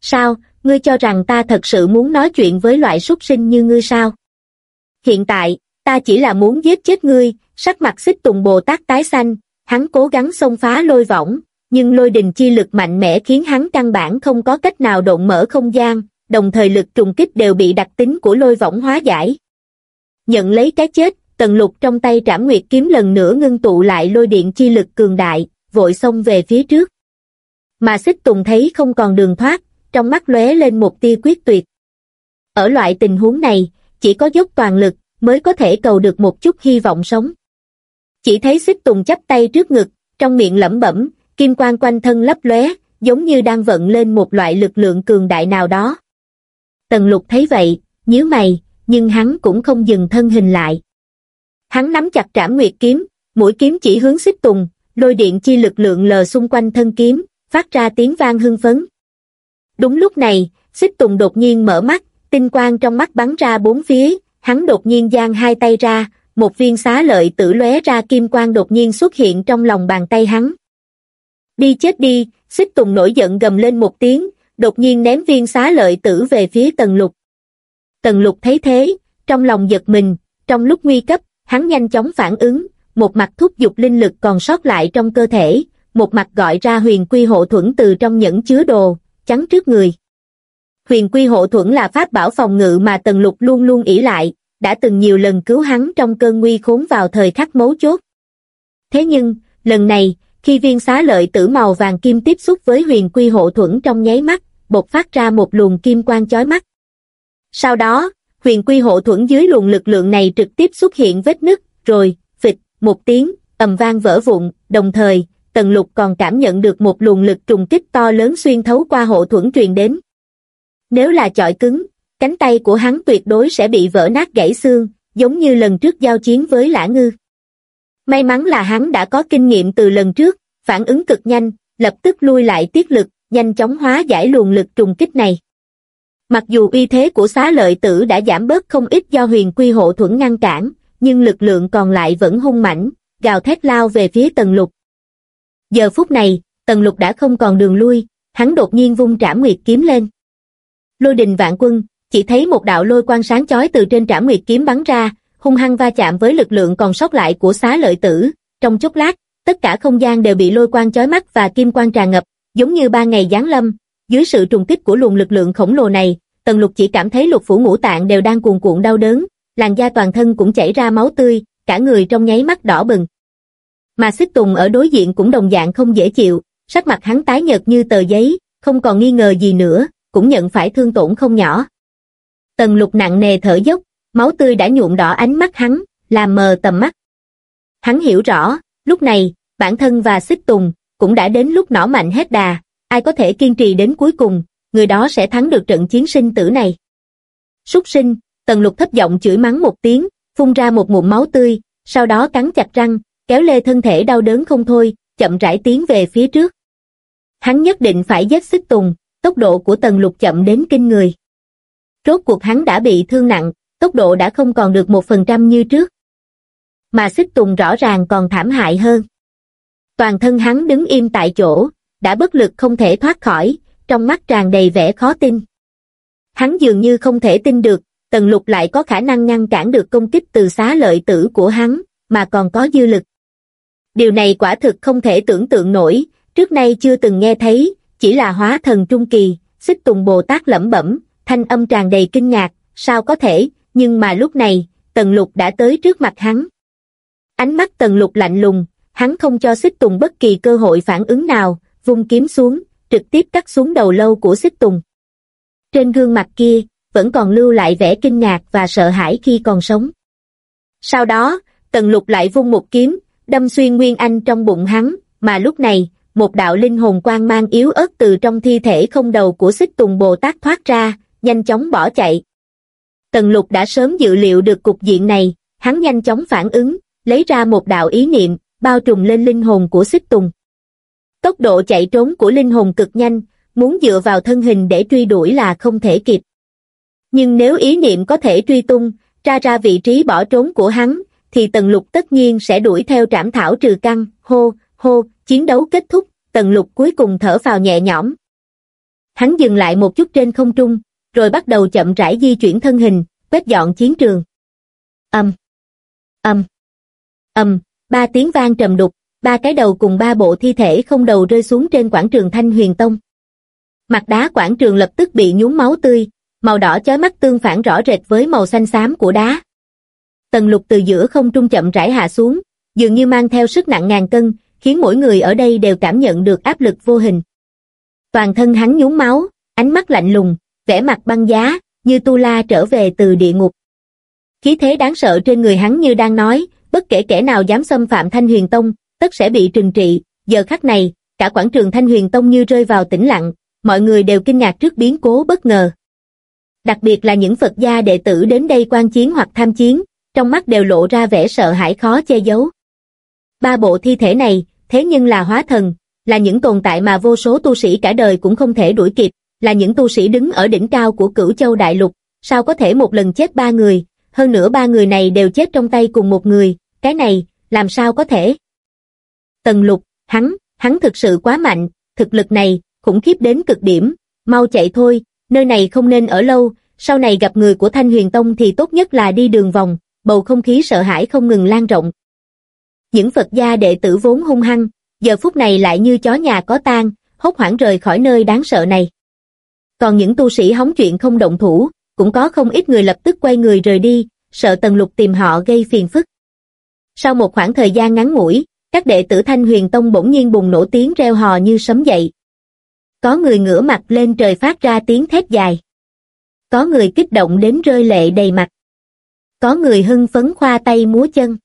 Sao, ngươi cho rằng ta thật sự muốn nói chuyện với loại súc sinh như ngươi sao? Hiện tại, ta chỉ là muốn giết chết ngươi, sắc mặt xích tùng Bồ Tát tái xanh, hắn cố gắng xông phá lôi võng, nhưng lôi đình chi lực mạnh mẽ khiến hắn căn bản không có cách nào động mở không gian, đồng thời lực trùng kích đều bị đặc tính của lôi võng hóa giải. Nhận lấy cái chết, tần lục trong tay trảm nguyệt kiếm lần nữa ngưng tụ lại lôi điện chi lực cường đại, vội xông về phía trước. Mà xích tùng thấy không còn đường thoát, trong mắt lóe lên một tia quyết tuyệt. Ở loại tình huống này, chỉ có dốc toàn lực mới có thể cầu được một chút hy vọng sống. Chỉ thấy xích tùng chắp tay trước ngực, trong miệng lẩm bẩm, kim quang quanh thân lấp lóe, giống như đang vận lên một loại lực lượng cường đại nào đó. Tần lục thấy vậy, nhíu mày, nhưng hắn cũng không dừng thân hình lại. Hắn nắm chặt trảm nguyệt kiếm, mũi kiếm chỉ hướng xích tùng, lôi điện chi lực lượng lờ xung quanh thân kiếm, phát ra tiếng vang hưng phấn. Đúng lúc này, xích tùng đột nhiên mở mắt, tinh quang trong mắt bắn ra bốn phía, hắn đột nhiên giang hai tay ra, một viên xá lợi tử lóe ra kim quang đột nhiên xuất hiện trong lòng bàn tay hắn. Đi chết đi, xích tùng nổi giận gầm lên một tiếng, đột nhiên ném viên xá lợi tử về phía tần lục. Tần lục thấy thế, trong lòng giật mình, trong lúc nguy cấp, hắn nhanh chóng phản ứng, một mặt thúc giục linh lực còn sót lại trong cơ thể, một mặt gọi ra huyền quy hộ thuẫn từ trong nhẫn chứa đồ, chắn trước người. Huyền quy hộ thuẫn là pháp bảo phòng ngự mà Tần Lục luôn luôn ỷ lại, đã từng nhiều lần cứu hắn trong cơn nguy khốn vào thời khắc mấu chốt. Thế nhưng, lần này, khi viên xá lợi tử màu vàng kim tiếp xúc với huyền quy hộ thuẫn trong nháy mắt, bộc phát ra một luồng kim quang chói mắt. Sau đó, huyền quy hộ thuẫn dưới luồng lực lượng này trực tiếp xuất hiện vết nứt, rồi, phịch, một tiếng, ầm vang vỡ vụn, đồng thời, Tần Lục còn cảm nhận được một luồng lực trùng kích to lớn xuyên thấu qua hộ thuẫn truyền đến. Nếu là chọi cứng, cánh tay của hắn tuyệt đối sẽ bị vỡ nát gãy xương, giống như lần trước giao chiến với Lã Ngư. May mắn là hắn đã có kinh nghiệm từ lần trước, phản ứng cực nhanh, lập tức lui lại tiết lực, nhanh chóng hóa giải luồng lực trùng kích này. Mặc dù uy thế của xá lợi tử đã giảm bớt không ít do huyền quy hộ thuẫn ngăn cản, nhưng lực lượng còn lại vẫn hung mãnh, gào thét lao về phía tần lục. Giờ phút này, tần lục đã không còn đường lui, hắn đột nhiên vung trảm nguyệt kiếm lên. Lôi đình vạn quân, chỉ thấy một đạo lôi quang sáng chói từ trên trảm nguyệt kiếm bắn ra, hung hăng va chạm với lực lượng còn sót lại của xá lợi tử. Trong chốc lát, tất cả không gian đều bị lôi quang chói mắt và kim quang tràn ngập, giống như ba ngày giáng lâm. Dưới sự trùng kích của luồng lực lượng khổng lồ này, Tần Lục chỉ cảm thấy lục phủ ngũ tạng đều đang cuồn cuộn đau đớn, làn da toàn thân cũng chảy ra máu tươi, cả người trong nháy mắt đỏ bừng. Mà xích tùng ở đối diện cũng đồng dạng không dễ chịu, sắc mặt hắn tái nhợt như tờ giấy, không còn nghi ngờ gì nữa, cũng nhận phải thương tổn không nhỏ. Tần lục nặng nề thở dốc, máu tươi đã nhuộm đỏ ánh mắt hắn, làm mờ tầm mắt. Hắn hiểu rõ, lúc này, bản thân và xích tùng, cũng đã đến lúc nỏ mạnh hết đà, ai có thể kiên trì đến cuối cùng, người đó sẽ thắng được trận chiến sinh tử này. Súc sinh, tần lục thấp giọng chửi mắng một tiếng, phun ra một ngụm máu tươi, sau đó cắn chặt răng, kéo lê thân thể đau đớn không thôi, chậm rãi tiến về phía trước. Hắn nhất định phải giết xích tùng, tốc độ của tần lục chậm đến kinh người. Rốt cuộc hắn đã bị thương nặng, tốc độ đã không còn được một phần trăm như trước. Mà xích tùng rõ ràng còn thảm hại hơn. Toàn thân hắn đứng im tại chỗ, đã bất lực không thể thoát khỏi, trong mắt tràn đầy vẻ khó tin. Hắn dường như không thể tin được, tần lục lại có khả năng ngăn cản được công kích từ xá lợi tử của hắn, mà còn có dư lực. Điều này quả thực không thể tưởng tượng nổi, trước nay chưa từng nghe thấy, chỉ là hóa thần trung kỳ, xích tùng Bồ Tát lẩm bẩm, thanh âm tràn đầy kinh ngạc, sao có thể, nhưng mà lúc này, Tần Lục đã tới trước mặt hắn. Ánh mắt Tần Lục lạnh lùng, hắn không cho xích tùng bất kỳ cơ hội phản ứng nào, vung kiếm xuống, trực tiếp cắt xuống đầu lâu của xích tùng. Trên gương mặt kia, vẫn còn lưu lại vẻ kinh ngạc và sợ hãi khi còn sống. Sau đó, Tần Lục lại vung một kiếm, đâm xuyên Nguyên Anh trong bụng hắn, mà lúc này, một đạo linh hồn quang mang yếu ớt từ trong thi thể không đầu của xích tùng Bồ Tát thoát ra, nhanh chóng bỏ chạy. Tần lục đã sớm dự liệu được cục diện này, hắn nhanh chóng phản ứng, lấy ra một đạo ý niệm, bao trùm lên linh hồn của xích tùng. Tốc độ chạy trốn của linh hồn cực nhanh, muốn dựa vào thân hình để truy đuổi là không thể kịp. Nhưng nếu ý niệm có thể truy tung, tra ra vị trí bỏ trốn của hắn, thì tần lục tất nhiên sẽ đuổi theo trảm thảo trừ căn, hô, hô, chiến đấu kết thúc, tần lục cuối cùng thở vào nhẹ nhõm. Hắn dừng lại một chút trên không trung, rồi bắt đầu chậm rãi di chuyển thân hình, quét dọn chiến trường. Âm, âm, âm, ba tiếng vang trầm đục, ba cái đầu cùng ba bộ thi thể không đầu rơi xuống trên quảng trường Thanh Huyền Tông. Mặt đá quảng trường lập tức bị nhúng máu tươi, màu đỏ chói mắt tương phản rõ rệt với màu xanh xám của đá. Tần lục từ giữa không trung chậm rãi hạ xuống, dường như mang theo sức nặng ngàn cân, khiến mỗi người ở đây đều cảm nhận được áp lực vô hình. Toàn thân hắn nhúng máu, ánh mắt lạnh lùng, vẻ mặt băng giá, như tu la trở về từ địa ngục. Khí thế đáng sợ trên người hắn như đang nói, bất kể kẻ nào dám xâm phạm Thanh Huyền Tông, tất sẽ bị trừng trị, giờ khắc này, cả quảng trường Thanh Huyền Tông như rơi vào tĩnh lặng, mọi người đều kinh ngạc trước biến cố bất ngờ. Đặc biệt là những Phật gia đệ tử đến đây quan chiến hoặc tham chiến, trong mắt đều lộ ra vẻ sợ hãi khó che giấu. Ba bộ thi thể này, thế nhưng là hóa thần, là những tồn tại mà vô số tu sĩ cả đời cũng không thể đuổi kịp, là những tu sĩ đứng ở đỉnh cao của cửu châu đại lục, sao có thể một lần chết ba người, hơn nữa ba người này đều chết trong tay cùng một người, cái này, làm sao có thể? Tần lục, hắn, hắn thực sự quá mạnh, thực lực này, khủng khiếp đến cực điểm, mau chạy thôi, nơi này không nên ở lâu, sau này gặp người của Thanh Huyền Tông thì tốt nhất là đi đường vòng, bầu không khí sợ hãi không ngừng lan rộng. Những Phật gia đệ tử vốn hung hăng, giờ phút này lại như chó nhà có tang, hốt hoảng rời khỏi nơi đáng sợ này. Còn những tu sĩ hóng chuyện không động thủ, cũng có không ít người lập tức quay người rời đi, sợ Tần Lục tìm họ gây phiền phức. Sau một khoảng thời gian ngắn ngủi, các đệ tử Thanh Huyền Tông bỗng nhiên bùng nổ tiếng reo hò như sấm dậy. Có người ngửa mặt lên trời phát ra tiếng thét dài. Có người kích động đến rơi lệ đầy mặt. Có người hưng phấn khoa tay múa chân.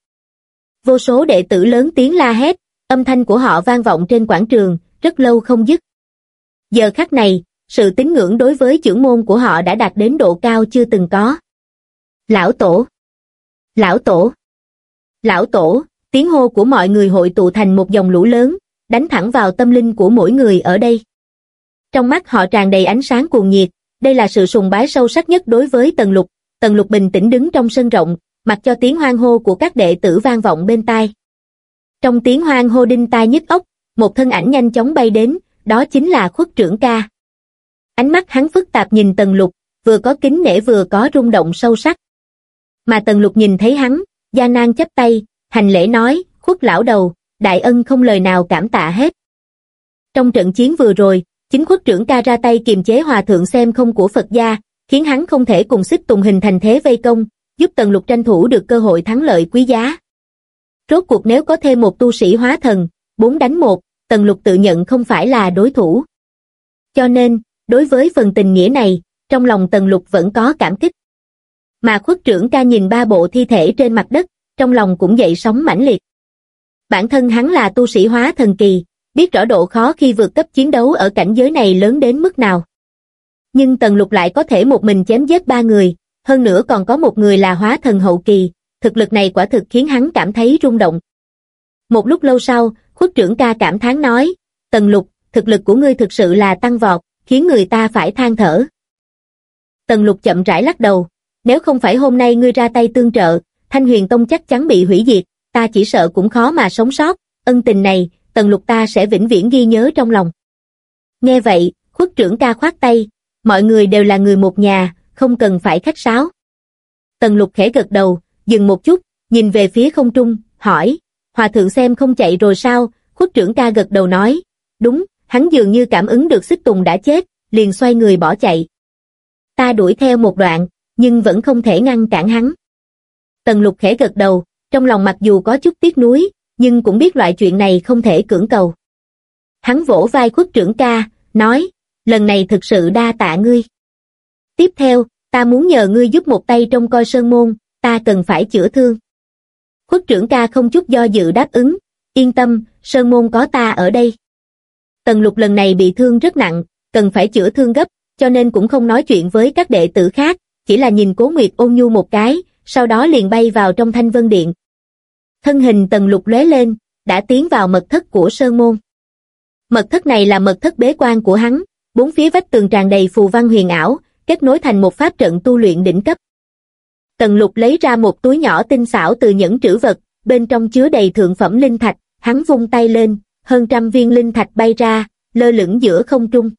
Vô số đệ tử lớn tiếng la hét, âm thanh của họ vang vọng trên quảng trường, rất lâu không dứt. Giờ khắc này, sự tín ngưỡng đối với trưởng môn của họ đã đạt đến độ cao chưa từng có. Lão Tổ Lão Tổ Lão Tổ, tiếng hô của mọi người hội tụ thành một dòng lũ lớn, đánh thẳng vào tâm linh của mỗi người ở đây. Trong mắt họ tràn đầy ánh sáng cuồng nhiệt, đây là sự sùng bái sâu sắc nhất đối với Tần Lục. Tần Lục bình tĩnh đứng trong sân rộng, mặc cho tiếng hoang hô của các đệ tử vang vọng bên tai. Trong tiếng hoang hô đinh tai nhức ốc, một thân ảnh nhanh chóng bay đến, đó chính là khuất trưởng ca. Ánh mắt hắn phức tạp nhìn Tần Lục, vừa có kính nể vừa có rung động sâu sắc. Mà Tần Lục nhìn thấy hắn, gia nan chấp tay, hành lễ nói, khuất lão đầu, đại ân không lời nào cảm tạ hết. Trong trận chiến vừa rồi, chính khuất trưởng ca ra tay kiềm chế hòa thượng xem không của Phật gia, khiến hắn không thể cùng xích tùng hình thành thế vây công, giúp Tần Lục tranh thủ được cơ hội thắng lợi quý giá. Rốt cuộc nếu có thêm một tu sĩ hóa thần, bốn đánh một, Tần Lục tự nhận không phải là đối thủ. Cho nên, đối với phần tình nghĩa này, trong lòng Tần Lục vẫn có cảm kích. Mà khuất trưởng ca nhìn ba bộ thi thể trên mặt đất, trong lòng cũng dậy sóng mãnh liệt. Bản thân hắn là tu sĩ hóa thần kỳ, biết rõ độ khó khi vượt cấp chiến đấu ở cảnh giới này lớn đến mức nào. Nhưng Tần Lục lại có thể một mình chém giết ba người, hơn nữa còn có một người là hóa thần hậu kỳ, thực lực này quả thực khiến hắn cảm thấy rung động. Một lúc lâu sau, khuất trưởng ca cảm thán nói, Tần Lục, thực lực của ngươi thực sự là tăng vọt, khiến người ta phải than thở. Tần Lục chậm rãi lắc đầu, nếu không phải hôm nay ngươi ra tay tương trợ, Thanh Huyền Tông chắc chắn bị hủy diệt, ta chỉ sợ cũng khó mà sống sót, ân tình này, Tần Lục ta sẽ vĩnh viễn ghi nhớ trong lòng. Nghe vậy, khuất trưởng ca khoát tay, mọi người đều là người một nhà, không cần phải khách sáo. Tần Lục khẽ gật đầu, dừng một chút, nhìn về phía không trung, hỏi, Hòa thượng xem không chạy rồi sao, khuất trưởng ca gật đầu nói, đúng, hắn dường như cảm ứng được xích tùng đã chết, liền xoay người bỏ chạy. Ta đuổi theo một đoạn, nhưng vẫn không thể ngăn cản hắn. Tần lục khẽ gật đầu, trong lòng mặc dù có chút tiếc nuối, nhưng cũng biết loại chuyện này không thể cưỡng cầu. Hắn vỗ vai khuất trưởng ca, nói, lần này thực sự đa tạ ngươi. Tiếp theo, ta muốn nhờ ngươi giúp một tay trong coi sơn môn, ta cần phải chữa thương. Khuất trưởng ca không chút do dự đáp ứng, yên tâm, sơn môn có ta ở đây. Tần lục lần này bị thương rất nặng, cần phải chữa thương gấp, cho nên cũng không nói chuyện với các đệ tử khác, chỉ là nhìn cố nguyệt ôn nhu một cái, sau đó liền bay vào trong thanh vân điện. Thân hình tần lục lóe lên, đã tiến vào mật thất của sơn môn. Mật thất này là mật thất bế quan của hắn, bốn phía vách tường tràn đầy phù văn huyền ảo, kết nối thành một pháp trận tu luyện đỉnh cấp. Tần lục lấy ra một túi nhỏ tinh xảo từ những trữ vật, bên trong chứa đầy thượng phẩm linh thạch, hắn vung tay lên, hơn trăm viên linh thạch bay ra, lơ lửng giữa không trung.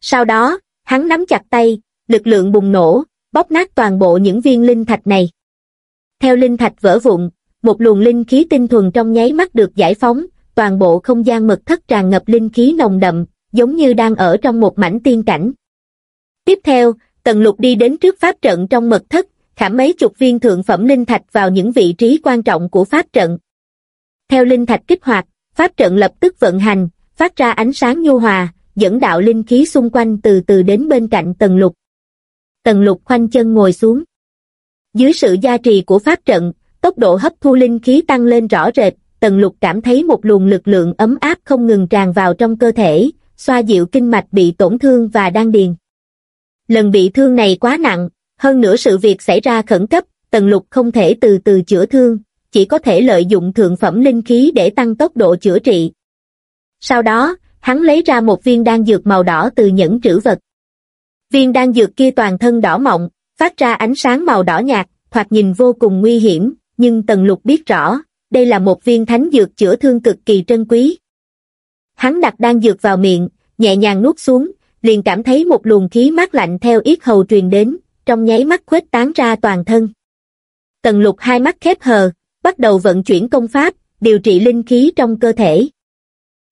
Sau đó, hắn nắm chặt tay, lực lượng bùng nổ, bóp nát toàn bộ những viên linh thạch này. Theo linh thạch vỡ vụn, một luồng linh khí tinh thuần trong nháy mắt được giải phóng, toàn bộ không gian mật thất tràn ngập linh khí nồng đậm, giống như đang ở trong một mảnh tiên cảnh. Tiếp theo, Tần Lục đi đến trước pháp trận trong mật thất, khảm mấy chục viên thượng phẩm linh thạch vào những vị trí quan trọng của pháp trận. Theo linh thạch kích hoạt, pháp trận lập tức vận hành, phát ra ánh sáng nhu hòa, dẫn đạo linh khí xung quanh từ từ đến bên cạnh tần lục. Tần lục khoanh chân ngồi xuống. Dưới sự gia trì của pháp trận, tốc độ hấp thu linh khí tăng lên rõ rệt, tần lục cảm thấy một luồng lực lượng ấm áp không ngừng tràn vào trong cơ thể, xoa dịu kinh mạch bị tổn thương và đan điền. Lần bị thương này quá nặng, hơn nữa sự việc xảy ra khẩn cấp, tần lục không thể từ từ chữa thương, chỉ có thể lợi dụng thượng phẩm linh khí để tăng tốc độ chữa trị. Sau đó, hắn lấy ra một viên đan dược màu đỏ từ nhẫn trữ vật. Viên đan dược kia toàn thân đỏ mọng, phát ra ánh sáng màu đỏ nhạt, thoạt nhìn vô cùng nguy hiểm, nhưng Tần Lục biết rõ, đây là một viên thánh dược chữa thương cực kỳ trân quý. Hắn đặt đan dược vào miệng, nhẹ nhàng nuốt xuống, liền cảm thấy một luồng khí mát lạnh theo yết hầu truyền đến, trong nháy mắt khuếch tán ra toàn thân. Tần lục hai mắt khép hờ, bắt đầu vận chuyển công pháp, điều trị linh khí trong cơ thể.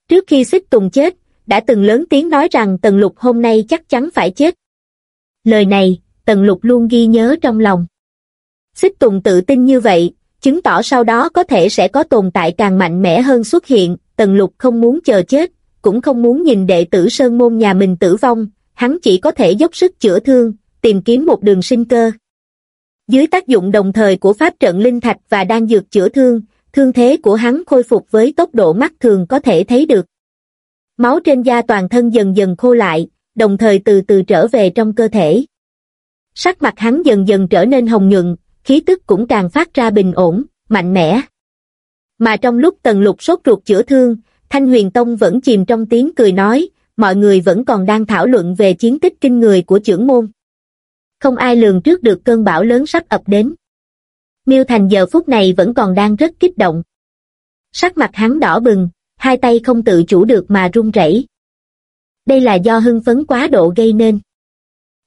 Trước khi xích tùng chết, đã từng lớn tiếng nói rằng tần lục hôm nay chắc chắn phải chết. Lời này, tần lục luôn ghi nhớ trong lòng. Xích tùng tự tin như vậy, chứng tỏ sau đó có thể sẽ có tồn tại càng mạnh mẽ hơn xuất hiện, tần lục không muốn chờ chết, cũng không muốn nhìn đệ tử sơn môn nhà mình tử vong, hắn chỉ có thể dốc sức chữa thương, tìm kiếm một đường sinh cơ. Dưới tác dụng đồng thời của pháp trận linh thạch và đan dược chữa thương, thương thế của hắn khôi phục với tốc độ mắt thường có thể thấy được. Máu trên da toàn thân dần dần khô lại, đồng thời từ từ trở về trong cơ thể. Sắc mặt hắn dần dần trở nên hồng nhuận, khí tức cũng càng phát ra bình ổn, mạnh mẽ. Mà trong lúc tần lục sốt ruột chữa thương, Thanh Huyền Tông vẫn chìm trong tiếng cười nói, mọi người vẫn còn đang thảo luận về chiến tích kinh người của trưởng môn. Không ai lường trước được cơn bão lớn sắp ập đến. Miêu Thành giờ phút này vẫn còn đang rất kích động. Sắc mặt hắn đỏ bừng, hai tay không tự chủ được mà run rẩy. Đây là do hưng phấn quá độ gây nên.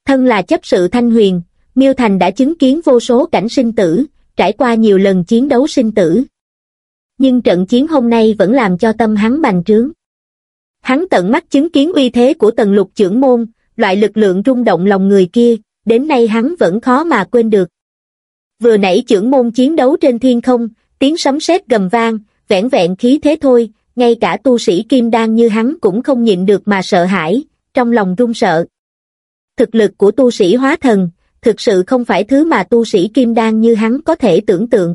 Thân là chấp sự thanh huyền, Miêu Thành đã chứng kiến vô số cảnh sinh tử, trải qua nhiều lần chiến đấu sinh tử. Nhưng trận chiến hôm nay vẫn làm cho tâm hắn bành trướng. Hắn tận mắt chứng kiến uy thế của tần lục trưởng môn, loại lực lượng rung động lòng người kia, đến nay hắn vẫn khó mà quên được. Vừa nãy trưởng môn chiến đấu trên thiên không, tiếng sấm sét gầm vang, vẻn vẹn khí thế thôi, ngay cả tu sĩ kim đan như hắn cũng không nhịn được mà sợ hãi, trong lòng run sợ. Thực lực của tu sĩ hóa thần, thực sự không phải thứ mà tu sĩ kim đan như hắn có thể tưởng tượng.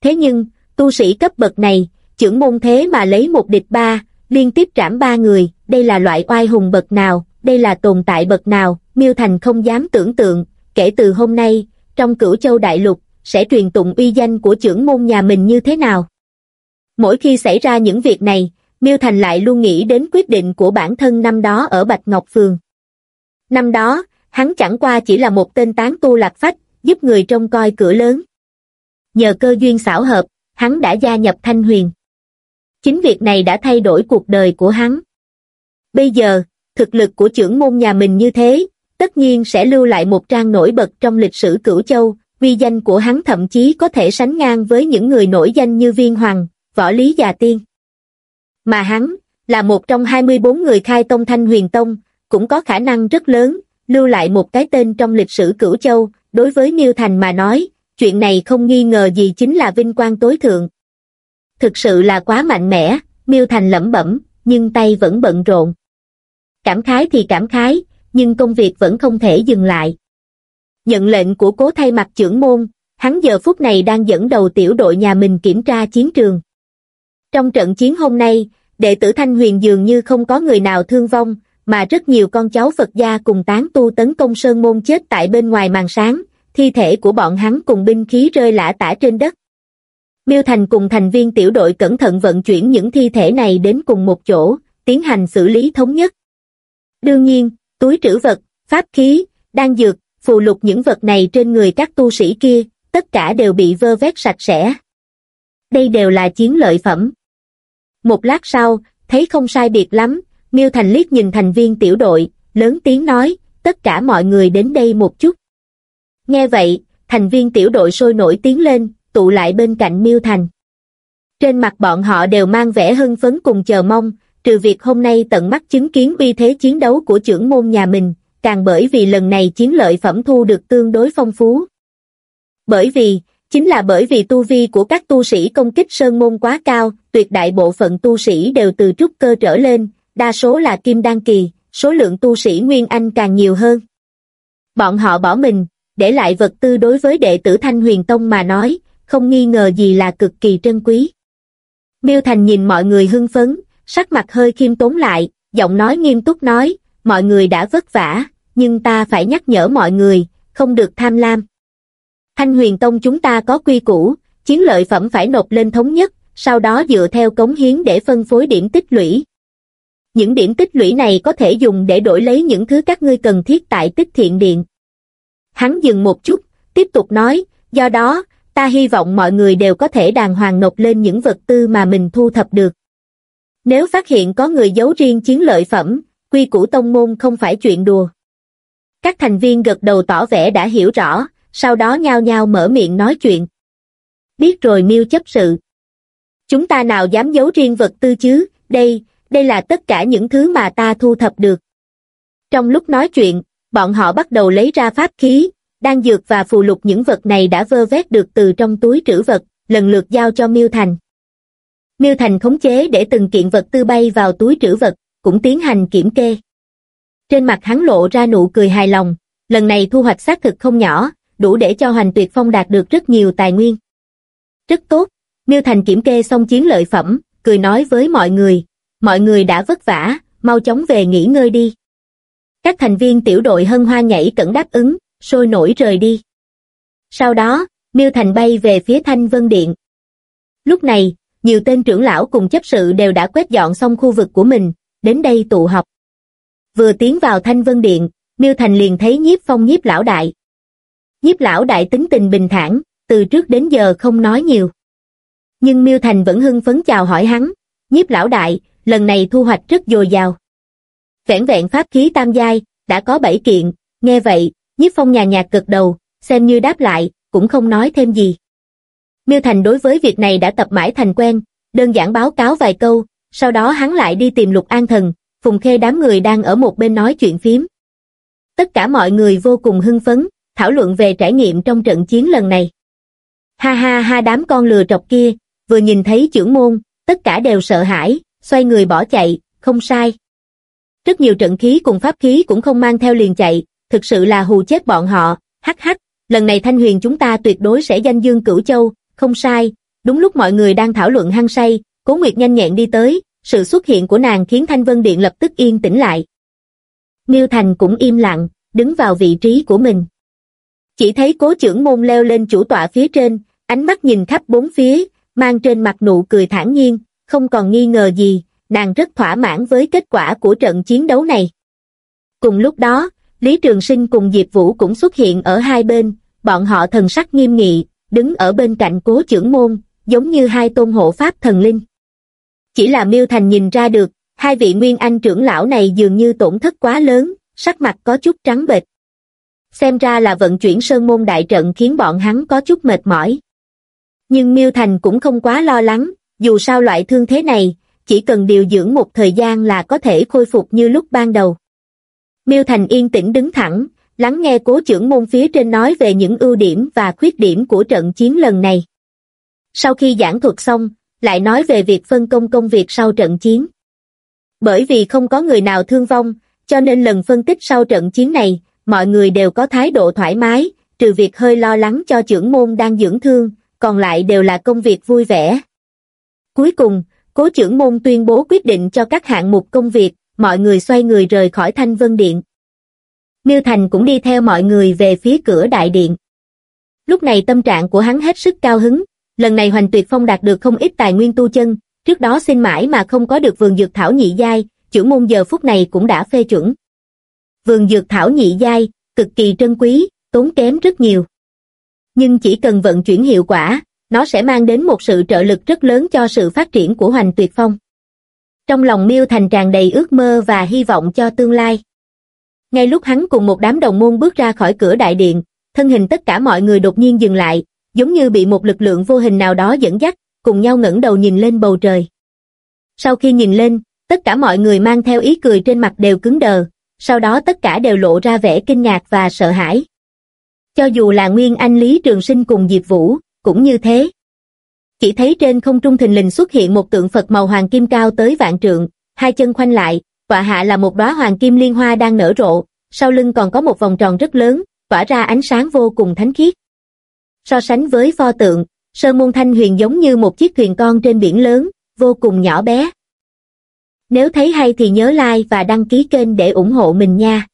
Thế nhưng, tu sĩ cấp bậc này, trưởng môn thế mà lấy một địch ba, liên tiếp trảm ba người, đây là loại oai hùng bậc nào, đây là tồn tại bậc nào, Miêu Thành không dám tưởng tượng, kể từ hôm nay, trong cửu châu đại lục, sẽ truyền tụng uy danh của trưởng môn nhà mình như thế nào. Mỗi khi xảy ra những việc này, Miêu Thành lại luôn nghĩ đến quyết định của bản thân năm đó ở Bạch Ngọc Phường. Năm đó, hắn chẳng qua chỉ là một tên tán tu lạc phách, giúp người trông coi cửa lớn. Nhờ cơ duyên xảo hợp, hắn đã gia nhập Thanh Huyền. Chính việc này đã thay đổi cuộc đời của hắn. Bây giờ, thực lực của trưởng môn nhà mình như thế, tất nhiên sẽ lưu lại một trang nổi bật trong lịch sử cửu châu, vi danh của hắn thậm chí có thể sánh ngang với những người nổi danh như Viên Hoàng, Võ Lý Già Tiên. Mà hắn, là một trong 24 người khai tông Thanh Huyền Tông, cũng có khả năng rất lớn, lưu lại một cái tên trong lịch sử cửu châu, đối với Miêu Thành mà nói, chuyện này không nghi ngờ gì chính là vinh quang tối thượng. Thực sự là quá mạnh mẽ, Miêu Thành lẩm bẩm, nhưng tay vẫn bận rộn. Cảm khái thì cảm khái, nhưng công việc vẫn không thể dừng lại. Nhận lệnh của cố thay mặt trưởng môn, hắn giờ phút này đang dẫn đầu tiểu đội nhà mình kiểm tra chiến trường. Trong trận chiến hôm nay, đệ tử Thanh Huyền dường như không có người nào thương vong, mà rất nhiều con cháu Phật gia cùng tán tu tấn công Sơn Môn chết tại bên ngoài màn sáng, thi thể của bọn hắn cùng binh khí rơi lả tả trên đất. Miêu Thành cùng thành viên tiểu đội cẩn thận vận chuyển những thi thể này đến cùng một chỗ, tiến hành xử lý thống nhất. Đương nhiên, túi trữ vật, pháp khí, đan dược, phù lục những vật này trên người các tu sĩ kia, tất cả đều bị vơ vét sạch sẽ. Đây đều là chiến lợi phẩm. Một lát sau, thấy không sai biệt lắm, Miêu Thành liếc nhìn thành viên tiểu đội, lớn tiếng nói, tất cả mọi người đến đây một chút. Nghe vậy, thành viên tiểu đội sôi nổi tiến lên, tụ lại bên cạnh Miêu Thành. Trên mặt bọn họ đều mang vẻ hưng phấn cùng chờ mong, trừ việc hôm nay tận mắt chứng kiến uy thế chiến đấu của trưởng môn nhà mình, càng bởi vì lần này chiến lợi phẩm thu được tương đối phong phú. Bởi vì, chính là bởi vì tu vi của các tu sĩ công kích sơn môn quá cao, tuyệt đại bộ phận tu sĩ đều từ trúc cơ trở lên, đa số là kim đan kỳ, số lượng tu sĩ Nguyên Anh càng nhiều hơn. Bọn họ bỏ mình, để lại vật tư đối với đệ tử Thanh Huyền Tông mà nói, không nghi ngờ gì là cực kỳ trân quý. Miêu Thành nhìn mọi người hưng phấn, sắc mặt hơi khiêm tốn lại, giọng nói nghiêm túc nói, mọi người đã vất vả, nhưng ta phải nhắc nhở mọi người, không được tham lam. Thanh huyền tông chúng ta có quy củ, chiến lợi phẩm phải nộp lên thống nhất, sau đó dựa theo cống hiến để phân phối điểm tích lũy. Những điểm tích lũy này có thể dùng để đổi lấy những thứ các ngươi cần thiết tại tích thiện điện. Hắn dừng một chút, tiếp tục nói, do đó, ta hy vọng mọi người đều có thể đàng hoàng nộp lên những vật tư mà mình thu thập được. Nếu phát hiện có người giấu riêng chiến lợi phẩm, quy củ tông môn không phải chuyện đùa. Các thành viên gật đầu tỏ vẻ đã hiểu rõ, sau đó nhao nhao mở miệng nói chuyện. Biết rồi miêu chấp sự. Chúng ta nào dám giấu riêng vật tư chứ, đây, đây là tất cả những thứ mà ta thu thập được. Trong lúc nói chuyện, bọn họ bắt đầu lấy ra pháp khí, đan dược và phù lục những vật này đã vơ vét được từ trong túi trữ vật, lần lượt giao cho Miêu Thành. Miêu Thành khống chế để từng kiện vật tư bay vào túi trữ vật, cũng tiến hành kiểm kê. Trên mặt hắn lộ ra nụ cười hài lòng, lần này thu hoạch xác thực không nhỏ, đủ để cho Hoành Tuyệt Phong đạt được rất nhiều tài nguyên. Rất tốt, Miêu Thành kiểm kê xong chiến lợi phẩm, cười nói với mọi người, mọi người đã vất vả, mau chóng về nghỉ ngơi đi. Các thành viên tiểu đội hân hoa nhảy cẩn đáp ứng, sôi nổi rời đi. Sau đó, Miêu Thành bay về phía Thanh Vân Điện. Lúc này, nhiều tên trưởng lão cùng chấp sự đều đã quét dọn xong khu vực của mình, đến đây tụ họp. Vừa tiến vào thanh vân điện, Miêu Thành liền thấy nhiếp phong nhiếp lão đại. Nhiếp lão đại tính tình bình thản, từ trước đến giờ không nói nhiều. Nhưng Miêu Thành vẫn hưng phấn chào hỏi hắn, nhiếp lão đại, lần này thu hoạch rất dồi dào. Vẻn vẹn pháp khí tam giai, đã có bảy kiện, nghe vậy, nhiếp phong nhà nhạc cực đầu, xem như đáp lại, cũng không nói thêm gì. Miêu Thành đối với việc này đã tập mãi thành quen, đơn giản báo cáo vài câu, sau đó hắn lại đi tìm Lục An Thần, Phùng Khê đám người đang ở một bên nói chuyện phím. Tất cả mọi người vô cùng hưng phấn, thảo luận về trải nghiệm trong trận chiến lần này. Ha ha ha đám con lừa trọc kia, vừa nhìn thấy trưởng môn, tất cả đều sợ hãi, xoay người bỏ chạy, không sai. Rất nhiều trận khí cùng pháp khí cũng không mang theo liền chạy, thực sự là hù chết bọn họ, hắc hắc, lần này Thanh Huyền chúng ta tuyệt đối sẽ danh dương cửu châu, không sai, đúng lúc mọi người đang thảo luận hăng say, Cố Nguyệt nhanh nhẹn đi tới, sự xuất hiện của nàng khiến Thanh Vân Điện lập tức yên tĩnh lại. Miêu Thành cũng im lặng, đứng vào vị trí của mình. Chỉ thấy cố trưởng môn leo lên chủ tọa phía trên, ánh mắt nhìn khắp bốn phía, mang trên mặt nụ cười thản nhiên, không còn nghi ngờ gì, nàng rất thỏa mãn với kết quả của trận chiến đấu này. Cùng lúc đó, Lý Trường Sinh cùng Diệp Vũ cũng xuất hiện ở hai bên, bọn họ thần sắc nghiêm nghị, đứng ở bên cạnh cố trưởng môn, giống như hai tôn hộ pháp thần linh. Chỉ là Miêu Thành nhìn ra được, hai vị nguyên anh trưởng lão này dường như tổn thất quá lớn, sắc mặt có chút trắng bệch. Xem ra là vận chuyển sơn môn đại trận khiến bọn hắn có chút mệt mỏi. Nhưng Miêu Thành cũng không quá lo lắng, dù sao loại thương thế này, chỉ cần điều dưỡng một thời gian là có thể khôi phục như lúc ban đầu. Miêu Thành yên tĩnh đứng thẳng, lắng nghe cố trưởng môn phía trên nói về những ưu điểm và khuyết điểm của trận chiến lần này. Sau khi giảng thuật xong, lại nói về việc phân công công việc sau trận chiến. Bởi vì không có người nào thương vong, cho nên lần phân tích sau trận chiến này, mọi người đều có thái độ thoải mái, trừ việc hơi lo lắng cho trưởng môn đang dưỡng thương, còn lại đều là công việc vui vẻ. Cuối cùng, cố trưởng môn tuyên bố quyết định cho các hạng mục công việc, mọi người xoay người rời khỏi Thanh Vân Điện. Miêu Thành cũng đi theo mọi người về phía cửa đại điện. Lúc này tâm trạng của hắn hết sức cao hứng, lần này Hoành Tuyệt Phong đạt được không ít tài nguyên tu chân, trước đó xin mãi mà không có được vườn dược thảo nhị giai, trưởng môn giờ phút này cũng đã phê chuẩn. Vườn dược thảo nhị giai, cực kỳ trân quý, tốn kém rất nhiều. Nhưng chỉ cần vận chuyển hiệu quả, nó sẽ mang đến một sự trợ lực rất lớn cho sự phát triển của Hoành Tuyệt Phong. Trong lòng Miêu Thành tràn đầy ước mơ và hy vọng cho tương lai. Ngay lúc hắn cùng một đám đồng môn bước ra khỏi cửa đại điện, thân hình tất cả mọi người đột nhiên dừng lại, giống như bị một lực lượng vô hình nào đó dẫn dắt, cùng nhau ngẩng đầu nhìn lên bầu trời. Sau khi nhìn lên, tất cả mọi người mang theo ý cười trên mặt đều cứng đờ, sau đó tất cả đều lộ ra vẻ kinh ngạc và sợ hãi. Cho dù là Nguyên Anh Lý Trường Sinh cùng Diệp Vũ, cũng như thế. Chỉ thấy trên không trung thình lình xuất hiện một tượng Phật màu hoàng kim cao tới vạn trượng, hai chân khoanh lại, tọa hạ là một đóa hoàng kim liên hoa đang nở rộ, sau lưng còn có một vòng tròn rất lớn, tỏa ra ánh sáng vô cùng thánh khiết. So sánh với pho tượng, Sơn Môn Thanh Huyền giống như một chiếc thuyền con trên biển lớn, vô cùng nhỏ bé. Nếu thấy hay thì nhớ like và đăng ký kênh để ủng hộ mình nha.